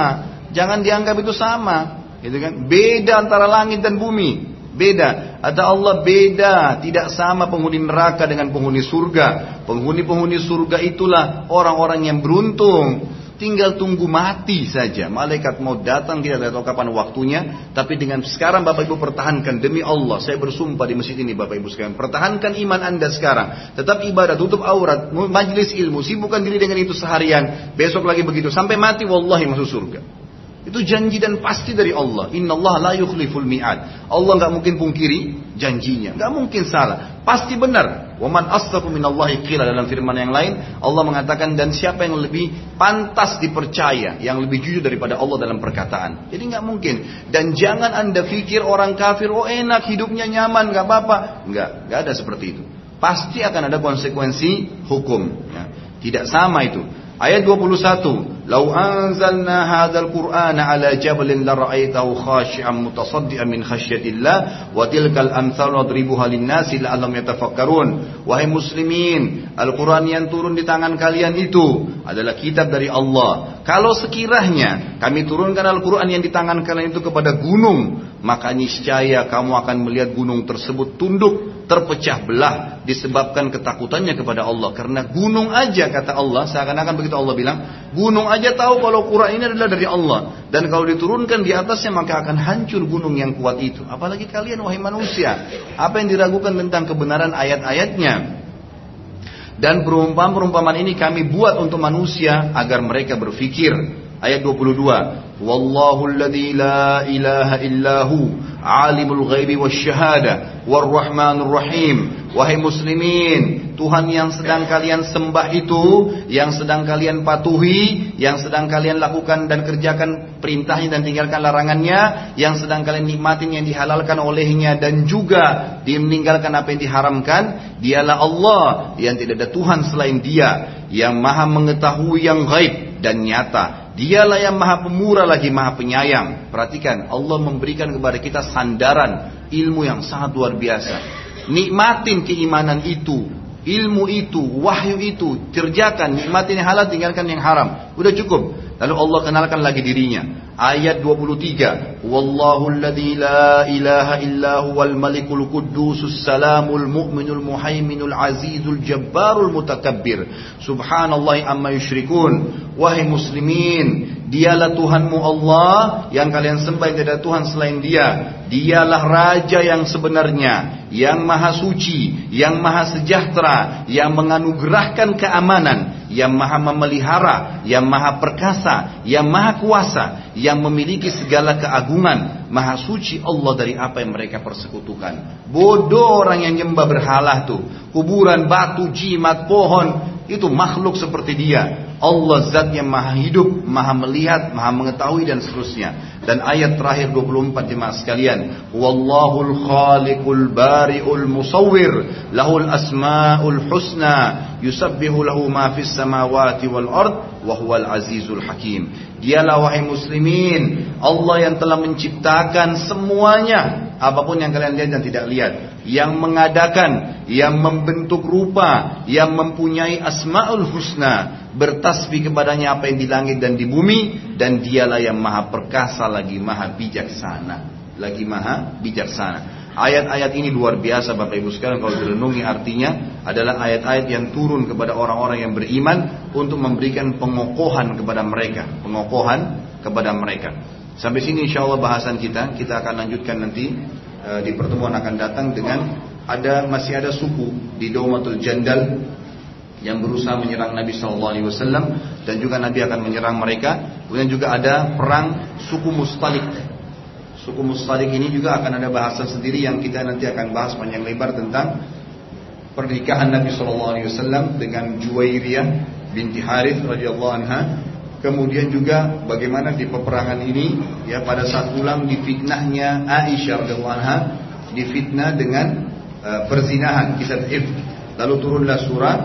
Jangan dianggap itu sama gitu kan? Beda antara langit dan bumi Beda. Ada Allah beda. Tidak sama penghuni neraka dengan penghuni surga. Penghuni-penghuni surga itulah orang-orang yang beruntung. Tinggal tunggu mati saja. Malaikat mau datang tidak tahu kapan waktunya. Tapi dengan sekarang Bapak Ibu pertahankan demi Allah. Saya bersumpah di masjid ini Bapak Ibu sekalian. Pertahankan iman Anda sekarang. Tetap ibadah, tutup aurat, majlis ilmu. Sibukkan diri dengan itu seharian. Besok lagi begitu. Sampai mati wallahi masuk surga. Itu janji dan pasti dari Allah. Inna Allah la yukhliful mi'ad. Allah nggak mungkin pungkiri janjinya. nggak mungkin salah. Pasti benar. Waman asdaqu minallahi qila dalam firman yang lain. Allah mengatakan dan siapa yang lebih pantas dipercaya. Yang lebih jujur daripada Allah dalam perkataan. Jadi nggak mungkin. Dan jangan anda pikir orang kafir. Oh enak hidupnya nyaman nggak apa-apa. Nggak. Nggak ada seperti itu. Pasti akan ada konsekuensi hukum. Ya. Tidak sama itu. Ayat 21. Lau أنزلنا هذا القرآن ala جبل لرأيته خاشعا متصدئا min خشية الله وتلك الأمثال نضربها للناس لعلهم la'allahum yatafakkarun. Wahai muslimin, Al-Qur'an yang turun di tangan kalian itu adalah kitab dari Allah. Kalau sekiranya kami turunkan Al-Qur'an yang di tangan kalian itu kepada gunung, maka niscaya kamu akan melihat gunung tersebut tunduk, terpecah belah disebabkan ketakutannya kepada Allah. Karena gunung aja kata Allah, seakan-akan begitu Allah bilang, gunung aja tahu kalau Quran ini adalah dari Allah. Dan kalau diturunkan di atasnya maka akan hancur gunung yang kuat itu. Apalagi kalian wahai manusia apa yang diragukan tentang kebenaran ayat-ayatnya? Dan perumpamaan-perumpamaan ini kami buat untuk manusia agar mereka berfikir ayat 22 wallahu alladzi la ilaha illahu alimul ghaibi wasyahada warrahmanur rahim wahai muslimin Tuhan yang sedang kalian sembah itu yang sedang kalian patuhi yang sedang kalian lakukan dan kerjakan perintahnya dan tinggalkan larangannya yang sedang kalian nikmatin yang dihalalkan olehnya dan juga meninggalkan apa yang diharamkan dialah Allah yang tidak ada Tuhan selain dia yang maha mengetahui yang gaib dan nyata Dialah yang maha pemurah lagi maha penyayang. Perhatikan, Allah memberikan kepada kita sandaran ilmu yang sangat luar biasa. Nikmatin keimanan itu, ilmu itu, wahyu itu, kerjakan, nikmatin yang halal, tinggalkan yang haram. Udah cukup. Lalu Allah kenalkan lagi dirinya. Ayat 23. Wallahu alladhi la ilaha illa huwal malikul qudusus salamul mu'minul muhaiminul azizul jabbarul mutakabbir. Subhanallah amma yushrikun. Wahai muslimin, dialah Tuhanmu Allah yang kalian sembah tidak ada Tuhan selain dia. Dialah raja yang sebenarnya, yang maha suci, yang maha sejahtera, yang menganugerahkan keamanan, yang maha memelihara, yang maha perkasa, yang maha kuasa, yang memiliki segala keagungan, maha suci Allah dari apa yang mereka persekutukan. Bodoh orang yang nyembah berhala tuh, kuburan, batu, jimat, pohon, itu makhluk seperti dia. Allah zat yang maha hidup, maha melihat, maha mengetahui dan seterusnya. Dan ayat terakhir 24 jemaah sekalian, Wallahul khaliqul bari'ul musawwir, lahul asma'ul husna, yusabbihu lahu ma fis samawati wal ard wa huwal azizul hakim. Dialah wahai muslimin, Allah yang telah menciptakan semuanya, apa pun yang kalian lihat dan tidak lihat, yang mengadakan, yang membentuk rupa, yang mempunyai asmaul husna, bertasbih kepadanya apa yang di langit dan di bumi, dan dialah yang maha perkasa lagi maha bijaksana, lagi maha bijaksana. Ayat-ayat ini luar biasa Bapak Ibu sekalian kalau direnungi artinya adalah ayat-ayat yang turun kepada orang-orang yang beriman untuk memberikan pengokohan kepada mereka, pengokohan kepada mereka. Sampai sini insya Allah bahasan kita, kita akan lanjutkan nanti e, di pertemuan akan datang dengan ada masih ada suku di Daumatul Jandal yang berusaha menyerang Nabi Shallallahu Alaihi Wasallam dan juga Nabi akan menyerang mereka. Kemudian juga ada perang suku Mustalik Suku Mustalik ini juga akan ada bahasan sendiri yang kita nanti akan bahas panjang lebar tentang pernikahan Nabi Shallallahu Alaihi Wasallam dengan Juwairiyah binti Harith radhiyallahu anha. Kemudian juga bagaimana di peperangan ini ya pada saat pulang difitnahnya Aisyah radhiyallahu anha difitnah dengan uh, perzinahan kisah if. Lalu turunlah surah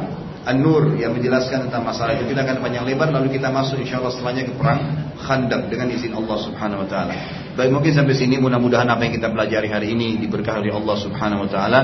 An-Nur yang menjelaskan tentang masalah itu kita akan panjang lebar lalu kita masuk insya Allah setelahnya ke perang Khandaq dengan izin Allah Subhanahu Wa Taala. Baik mungkin sampai sini mudah-mudahan apa yang kita pelajari hari ini diberkahi oleh Allah Subhanahu wa taala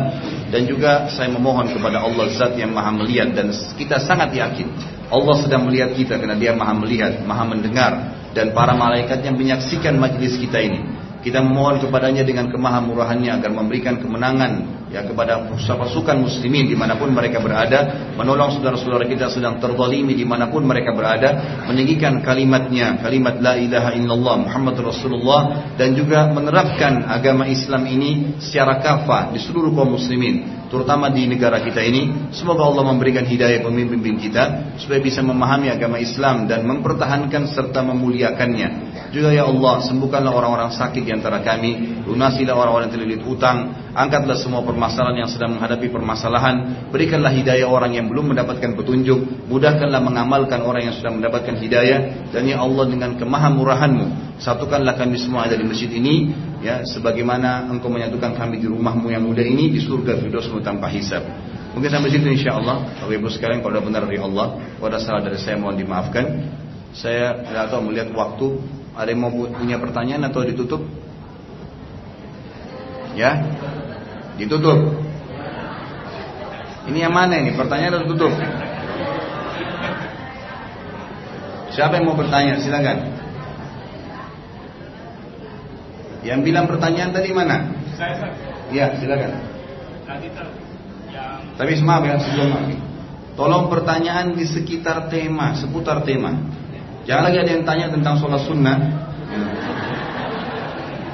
dan juga saya memohon kepada Allah Zat yang Maha melihat dan kita sangat yakin Allah sedang melihat kita karena Dia Maha melihat, Maha mendengar dan para malaikat yang menyaksikan majlis kita ini. Kita memohon kepadanya dengan kemahamurahannya agar memberikan kemenangan ya kepada pasukan muslimin di mana pun mereka berada, menolong saudara-saudara kita sedang terzalimi di mana pun mereka berada, meninggikan kalimatnya, kalimat la ilaha illallah Muhammad Rasulullah. Dan juga menerapkan agama Islam ini secara kafah di seluruh kaum muslimin, terutama di negara kita ini. Semoga Allah memberikan hidayah pemimpin kita supaya bisa memahami agama Islam dan mempertahankan serta memuliakannya. Juga ya Allah, sembuhkanlah orang-orang sakit di antara kami, lunasilah orang-orang yang terlilit utang, angkatlah semua permasalahan yang sedang menghadapi permasalahan, berikanlah hidayah orang yang belum mendapatkan petunjuk, mudahkanlah mengamalkan orang yang sudah mendapatkan hidayah, dan ya Allah dengan kemahamurahanmu, satukanlah kami semua ada di masjid ini, ya sebagaimana engkau menyatukan kami di rumahmu yang muda ini di surga Firdausmu tanpa hisab. Mungkin sampai situ insya Allah Bapak Ibu sekalian kalau benar dari Allah Kalau ada salah dari saya mohon dimaafkan. Saya tidak tahu melihat waktu. Ada yang mau punya pertanyaan atau ditutup? Ya Ditutup. Ini yang mana ini? Pertanyaan atau tutup? Siapa yang mau bertanya? Silakan. Yang bilang pertanyaan tadi mana? Saya. Iya, silakan. Tapi maaf ya sebelum. Tolong pertanyaan di sekitar tema, seputar tema. Jangan lagi ada yang tanya tentang sholat sunnah.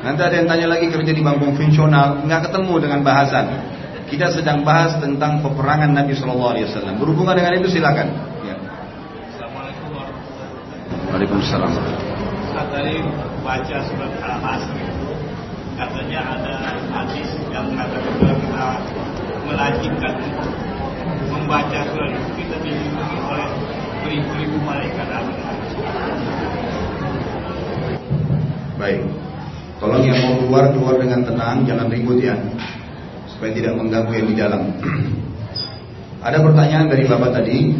Nanti ada yang tanya lagi kerja di bank konvensional, nggak ketemu dengan bahasan. Kita sedang bahas tentang peperangan Nabi Shallallahu Alaihi Wasallam. Berhubungan dengan itu silakan. Ya. Assalamualaikum warahmatullahi Waalaikumsalam. Saat tadi baca surat Al-Asr katanya ada hadis yang mengatakan bahwa kita melajimkan membaca surat itu kita dilindungi oleh beribu-ribu malaikat Baik. Tolong yang mau keluar keluar dengan tenang, jangan ribut ya, supaya tidak mengganggu yang di dalam. ada pertanyaan dari bapak tadi,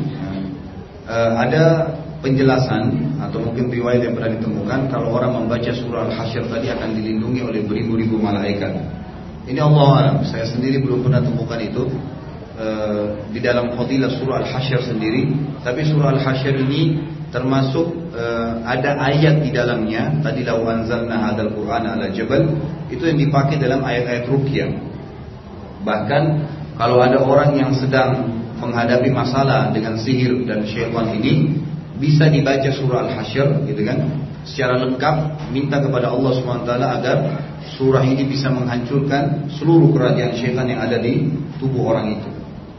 uh, ada penjelasan atau mungkin riwayat yang pernah ditemukan kalau orang membaca surah Al-Hasyr tadi akan dilindungi oleh beribu-ribu malaikat. Ini Allah saya sendiri belum pernah temukan itu uh, di dalam fadilah surah Al-Hasyr sendiri, tapi surah Al-Hasyr ini termasuk uh, ada ayat di dalamnya tadi lau anzalna hadzal qur'ana ala jabal itu yang dipakai dalam ayat-ayat ruqyah bahkan kalau ada orang yang sedang menghadapi masalah dengan sihir dan syaitan ini bisa dibaca surah al-hasyr gitu kan secara lengkap minta kepada Allah SWT agar surah ini bisa menghancurkan seluruh kerajaan syaitan yang ada di tubuh orang itu.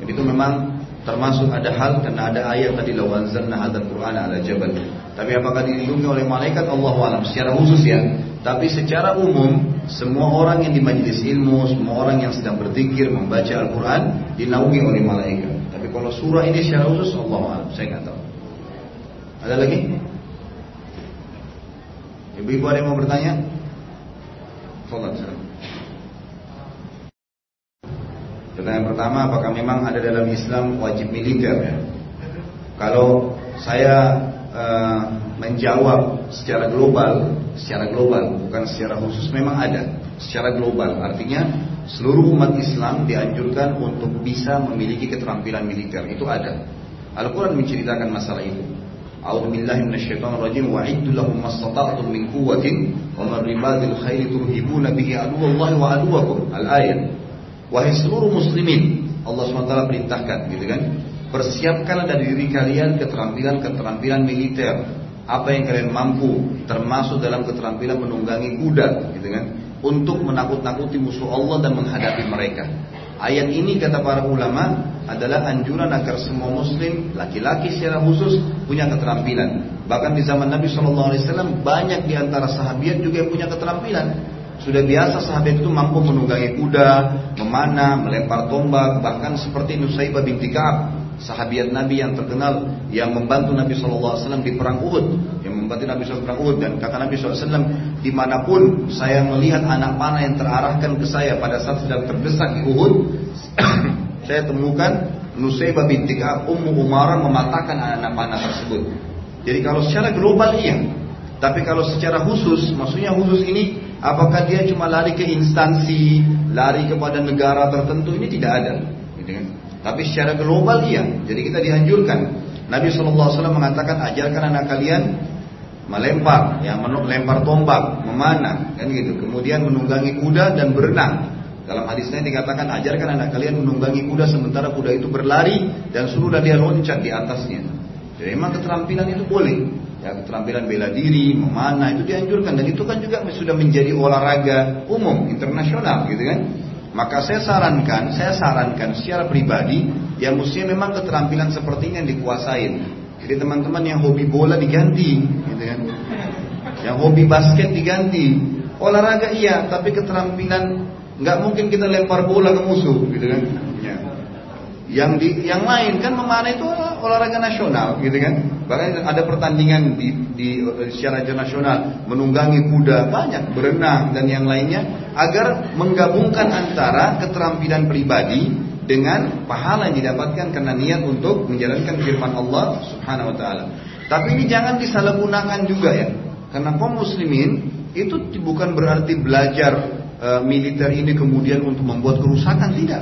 Jadi itu memang Termasuk ada hal karena ada ayat tadi lawanzalna hadzal Qur'ana ala jabal. Tapi apakah dilindungi oleh malaikat Allah alam secara khusus ya. Tapi secara umum semua orang yang di majelis ilmu, semua orang yang sedang berzikir membaca Al-Qur'an dinaungi oleh malaikat. Tapi kalau surah ini secara khusus Allah alam, saya nggak tahu. Ada lagi? Ibu-ibu ada yang mau bertanya? Salat, Pertanyaan pertama, apakah memang ada dalam Islam wajib militer ya? Kalau saya uh, menjawab secara global, secara global bukan secara khusus memang ada secara global. Artinya seluruh umat Islam dianjurkan untuk bisa memiliki keterampilan militer. Itu ada. Al-Quran menceritakan masalah itu. A'udzu. Al-ayat. Wahai seluruh muslimin, Allah SWT perintahkan gitu kan. Persiapkanlah dari diri kalian keterampilan-keterampilan militer. Apa yang kalian mampu, termasuk dalam keterampilan menunggangi kuda, gitu kan untuk menakut-nakuti musuh Allah dan menghadapi mereka. Ayat ini kata para ulama adalah anjuran agar semua muslim laki-laki secara khusus punya keterampilan. Bahkan di zaman Nabi Wasallam banyak di antara sahabat juga yang punya keterampilan. Sudah biasa sahabat itu mampu menunggangi kuda, memanah, melempar tombak, bahkan seperti Nusaibah binti Ka'ab sahabiat Nabi yang terkenal yang membantu Nabi SAW di perang Uhud, yang membantu Nabi SAW perang Uhud dan kata Nabi SAW di mana pun saya melihat anak panah yang terarahkan ke saya pada saat sedang terdesak di Uhud, saya temukan Nusaybah binti Ka'ab Ummu Umarah mematahkan anak panah tersebut. Jadi kalau secara global iya, tapi kalau secara khusus, maksudnya khusus ini apakah dia cuma lari ke instansi, lari kepada negara tertentu ini tidak ada, gitu kan? Tapi secara global iya. Jadi kita dianjurkan. Nabi SAW mengatakan ajarkan anak kalian melempar, ya melempar tombak, memanah, kan gitu. Kemudian menunggangi kuda dan berenang. Dalam hadisnya dikatakan ajarkan anak kalian menunggangi kuda sementara kuda itu berlari dan suruhlah dia loncat di atasnya. Jadi memang keterampilan itu boleh. Ya, keterampilan bela diri, memanah itu dianjurkan dan itu kan juga sudah menjadi olahraga umum internasional gitu kan. Maka saya sarankan, saya sarankan secara pribadi yang mestinya memang keterampilan seperti ini yang dikuasain. Jadi teman-teman yang hobi bola diganti, gitu kan? Yang hobi basket diganti. Olahraga iya, tapi keterampilan nggak mungkin kita lempar bola ke musuh, gitu kan? Yang di yang lain kan memanah itu olahraga nasional, gitu kan? Bahkan ada pertandingan di, di secara internasional menunggangi kuda banyak, berenang dan yang lainnya agar menggabungkan antara keterampilan pribadi dengan pahala yang didapatkan karena niat untuk menjalankan firman Allah Subhanahu wa taala. Tapi ini jangan disalahgunakan juga ya. Karena kaum muslimin itu bukan berarti belajar e, militer ini kemudian untuk membuat kerusakan tidak.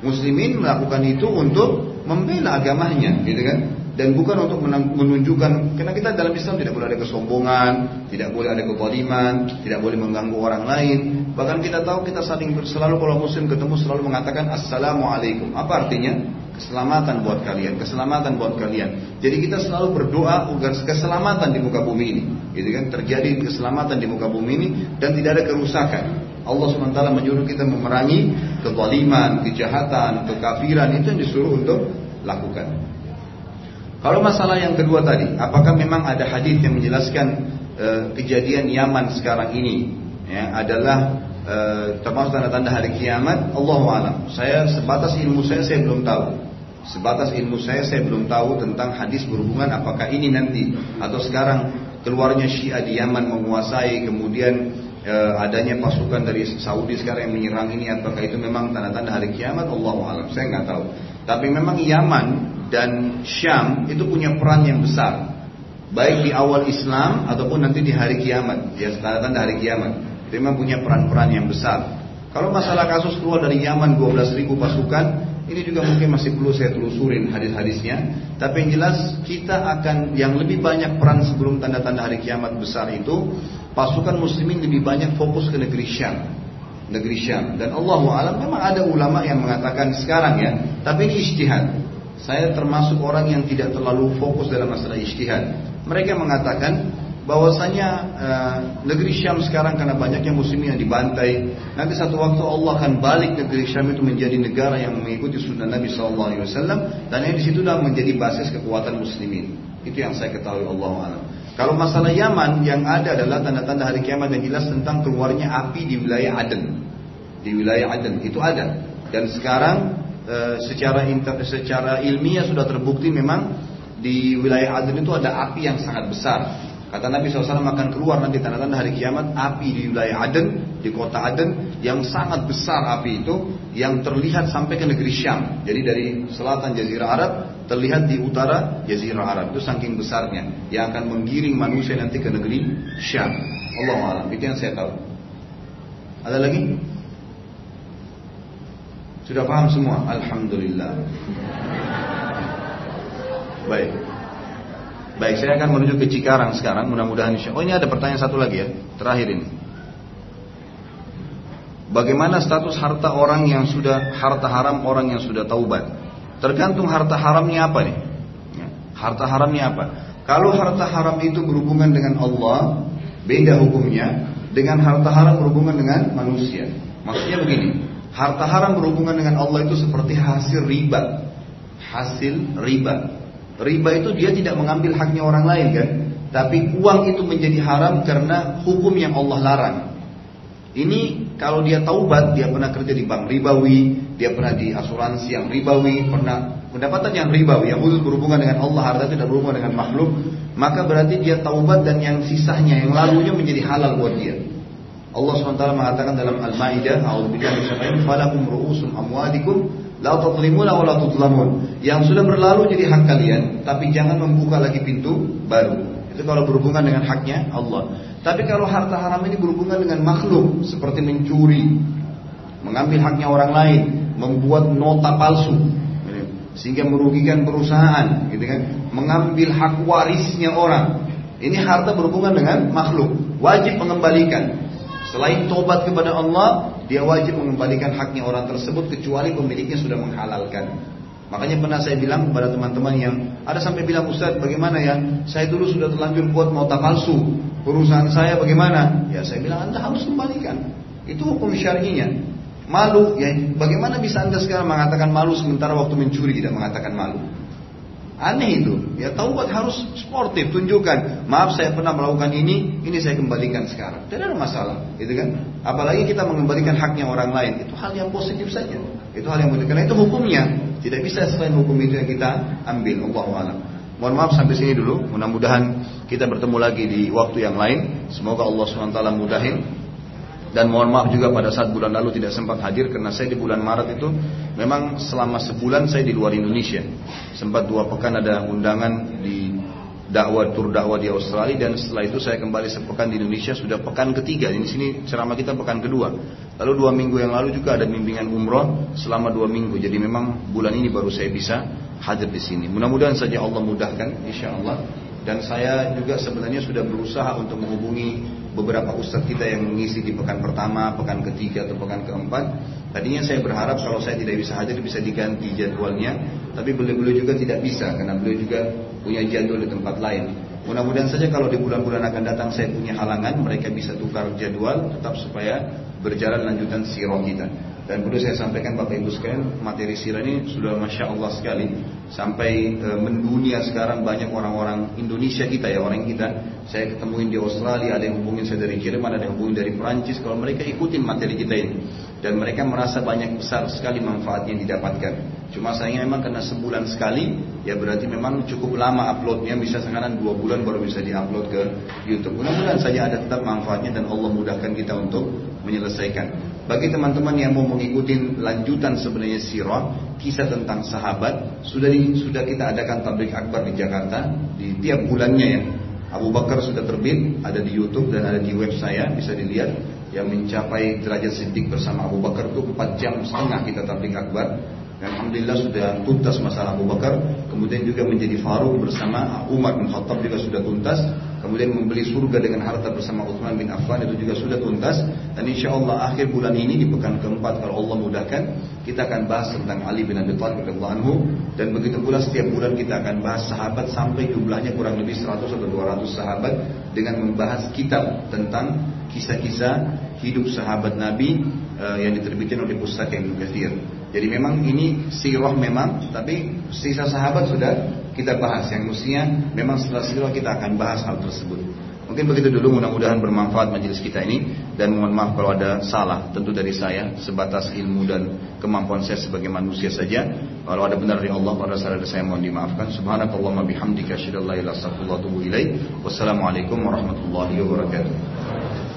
Muslimin melakukan itu untuk membela agamanya, gitu kan? Dan bukan untuk menunjukkan karena kita dalam Islam tidak boleh ada kesombongan, tidak boleh ada kezaliman, tidak boleh mengganggu orang lain. Bahkan kita tahu kita saling selalu kalau muslim ketemu selalu mengatakan assalamualaikum. Apa artinya? Keselamatan buat kalian, keselamatan buat kalian. Jadi kita selalu berdoa agar keselamatan di muka bumi ini, gitu kan? Terjadi keselamatan di muka bumi ini dan tidak ada kerusakan. Allah SWT menyuruh kita memerangi kezaliman, kejahatan, kekafiran itu yang disuruh untuk lakukan. Kalau masalah yang kedua tadi, apakah memang ada hadis yang menjelaskan e, kejadian Yaman sekarang ini ya, adalah e, termasuk tanda-tanda hari kiamat? Allah alam. Saya sebatas ilmu saya saya belum tahu. Sebatas ilmu saya saya belum tahu tentang hadis berhubungan apakah ini nanti atau sekarang keluarnya Syiah di Yaman menguasai kemudian adanya pasukan dari Saudi sekarang yang menyerang ini apakah itu memang tanda-tanda hari kiamat Allah alam. Saya nggak tahu. Tapi memang Yaman dan Syam itu punya peran yang besar. Baik di awal Islam ataupun nanti di hari kiamat. Ya tanda-tanda hari kiamat. Itu memang punya peran-peran yang besar. Kalau masalah kasus keluar dari Yaman 12.000 pasukan ini juga mungkin masih perlu saya telusurin hadis-hadisnya. Tapi yang jelas kita akan yang lebih banyak peran sebelum tanda-tanda hari kiamat besar itu pasukan muslimin lebih banyak fokus ke negeri Syam. Negeri Syam. Dan Allah alam memang ada ulama yang mengatakan sekarang ya, tapi ini ijtihad. Saya termasuk orang yang tidak terlalu fokus dalam masalah ijtihad. Mereka mengatakan bahwasanya uh, negeri Syam sekarang karena banyaknya muslimin yang dibantai, nanti satu waktu Allah akan balik negeri Syam itu menjadi negara yang mengikuti sunnah Nabi SAW dan yang di situ dah menjadi basis kekuatan muslimin. Itu yang saya ketahui Allah alam. Kalau masalah Yaman yang ada adalah tanda-tanda hari kiamat yang jelas tentang keluarnya api di wilayah Aden. Di wilayah Aden itu ada. Dan sekarang e, secara inter, secara ilmiah sudah terbukti memang di wilayah Aden itu ada api yang sangat besar Kata Nabi SAW akan keluar nanti tanda-tanda hari kiamat api di wilayah Aden, di kota Aden yang sangat besar api itu yang terlihat sampai ke negeri Syam. Jadi dari selatan Jazirah Arab terlihat di utara Jazirah Arab itu saking besarnya yang akan menggiring manusia nanti ke negeri Syam. Allah alam itu yang saya tahu. Ada lagi? Sudah paham semua? Alhamdulillah. Baik. Baik, saya akan menuju ke Cikarang sekarang. Mudah-mudahan insya Oh ini ada pertanyaan satu lagi ya, terakhir ini. Bagaimana status harta orang yang sudah harta haram orang yang sudah taubat? Tergantung harta haramnya apa nih? Ya, harta haramnya apa? Kalau harta haram itu berhubungan dengan Allah, beda hukumnya dengan harta haram berhubungan dengan manusia. Maksudnya begini, harta haram berhubungan dengan Allah itu seperti hasil riba. Hasil riba. Riba itu dia tidak mengambil haknya orang lain kan, tapi uang itu menjadi haram karena hukum yang Allah larang. Ini kalau dia taubat, dia pernah kerja di bank ribawi, dia pernah di asuransi yang ribawi, pernah pendapatan yang ribawi yang khusus berhubungan dengan Allah, harta tidak berhubungan dengan makhluk, maka berarti dia taubat dan yang sisanya, yang lalunya menjadi halal buat dia. Allah SWT mengatakan dalam Al-Maidah, "A'udzubillahi minasyaitonir falakum ru'usum amwalikum La tatlimuna wa la tutlamun. Yang sudah berlalu jadi hak kalian, tapi jangan membuka lagi pintu baru. Itu kalau berhubungan dengan haknya Allah. Tapi kalau harta haram ini berhubungan dengan makhluk, seperti mencuri, mengambil haknya orang lain, membuat nota palsu, sehingga merugikan perusahaan, gitu kan? Mengambil hak warisnya orang. Ini harta berhubungan dengan makhluk, wajib mengembalikan. Selain tobat kepada Allah, dia wajib mengembalikan haknya orang tersebut kecuali pemiliknya sudah menghalalkan. Makanya pernah saya bilang kepada teman-teman yang ada sampai bilang Ustaz bagaimana ya? Saya dulu sudah terlanjur buat nota palsu. Perusahaan saya bagaimana? Ya saya bilang anda harus kembalikan. Itu hukum syar'inya. Malu ya bagaimana bisa anda sekarang mengatakan malu sementara waktu mencuri tidak mengatakan malu Aneh itu. Ya taubat harus sportif, tunjukkan. Maaf saya pernah melakukan ini, ini saya kembalikan sekarang. Tidak ada masalah, gitu kan? Apalagi kita mengembalikan haknya orang lain, itu hal yang positif saja. Itu hal yang positif. Karena itu hukumnya. Tidak bisa selain hukum itu yang kita ambil. Allah alam. Mohon maaf sampai sini dulu. Mudah-mudahan kita bertemu lagi di waktu yang lain. Semoga Allah SWT mudahin dan mohon maaf juga pada saat bulan lalu tidak sempat hadir karena saya di bulan Maret itu memang selama sebulan saya di luar Indonesia. Sempat dua pekan ada undangan di dakwah tur dakwah di Australia dan setelah itu saya kembali sepekan di Indonesia sudah pekan ketiga. Di sini ceramah kita pekan kedua. Lalu dua minggu yang lalu juga ada bimbingan umroh selama dua minggu. Jadi memang bulan ini baru saya bisa hadir di sini. Mudah-mudahan saja Allah mudahkan, insya Allah. Dan saya juga sebenarnya sudah berusaha untuk menghubungi beberapa ustadz kita yang mengisi di pekan pertama, pekan ketiga atau pekan keempat. Tadinya saya berharap kalau saya tidak bisa hadir bisa diganti jadwalnya, tapi beliau-beliau juga tidak bisa karena beliau juga punya jadwal di tempat lain. Mudah-mudahan saja kalau di bulan-bulan akan datang saya punya halangan, mereka bisa tukar jadwal tetap supaya berjalan lanjutan sirah kita. Dan perlu saya sampaikan Bapak Ibu sekalian, materi sirah ini sudah Masya Allah sekali. Sampai e, mendunia sekarang banyak orang-orang Indonesia kita ya, orang kita. Saya ketemuin di Australia, ada yang hubungin saya dari Jerman, ada yang hubungin dari Perancis. Kalau mereka ikutin materi kita ini. Dan mereka merasa banyak besar sekali manfaat yang didapatkan. Cuma sayangnya memang karena sebulan sekali, ya berarti memang cukup lama uploadnya. Bisa sekarang dua bulan baru bisa diupload ke YouTube. Mudah-mudahan saja ada tetap manfaatnya dan Allah mudahkan kita untuk menyelesaikan. Bagi teman-teman yang mau mengikuti lanjutan sebenarnya sirah, kisah tentang sahabat, sudah di, sudah kita adakan tablik akbar di Jakarta di tiap bulannya ya. Abu Bakar sudah terbit, ada di YouTube dan ada di web saya, bisa dilihat yang mencapai derajat siddiq bersama Abu Bakar itu 4 jam setengah kita tablik akbar. Dan Alhamdulillah sudah tuntas masalah Abu Bakar, kemudian juga menjadi Faruq bersama Umar bin Khattab juga sudah tuntas. Kemudian membeli surga dengan harta bersama Uthman bin Affan itu juga sudah tuntas. Dan insya Allah akhir bulan ini di pekan keempat kalau Allah mudahkan kita akan bahas tentang Ali bin Abi Thalib anhu. Dan begitu pula setiap bulan kita akan bahas sahabat sampai jumlahnya kurang lebih 100 atau 200 sahabat dengan membahas kitab tentang kisah-kisah hidup sahabat Nabi uh, yang diterbitkan oleh pustaka Ibnu Katsir. Jadi memang ini sirah memang tapi sisa sahabat sudah kita bahas yang mestinya memang setelah sirah kita akan bahas hal tersebut. Mungkin begitu dulu mudah-mudahan bermanfaat majelis kita ini dan mohon maaf kalau ada salah tentu dari saya sebatas ilmu dan kemampuan saya sebagai manusia saja. Kalau ada benar dari Allah pada saat saya mohon dimaafkan. Subhanakallahumma bihamdika asyhadu an la ilaha illa anta Wassalamualaikum warahmatullahi wabarakatuh.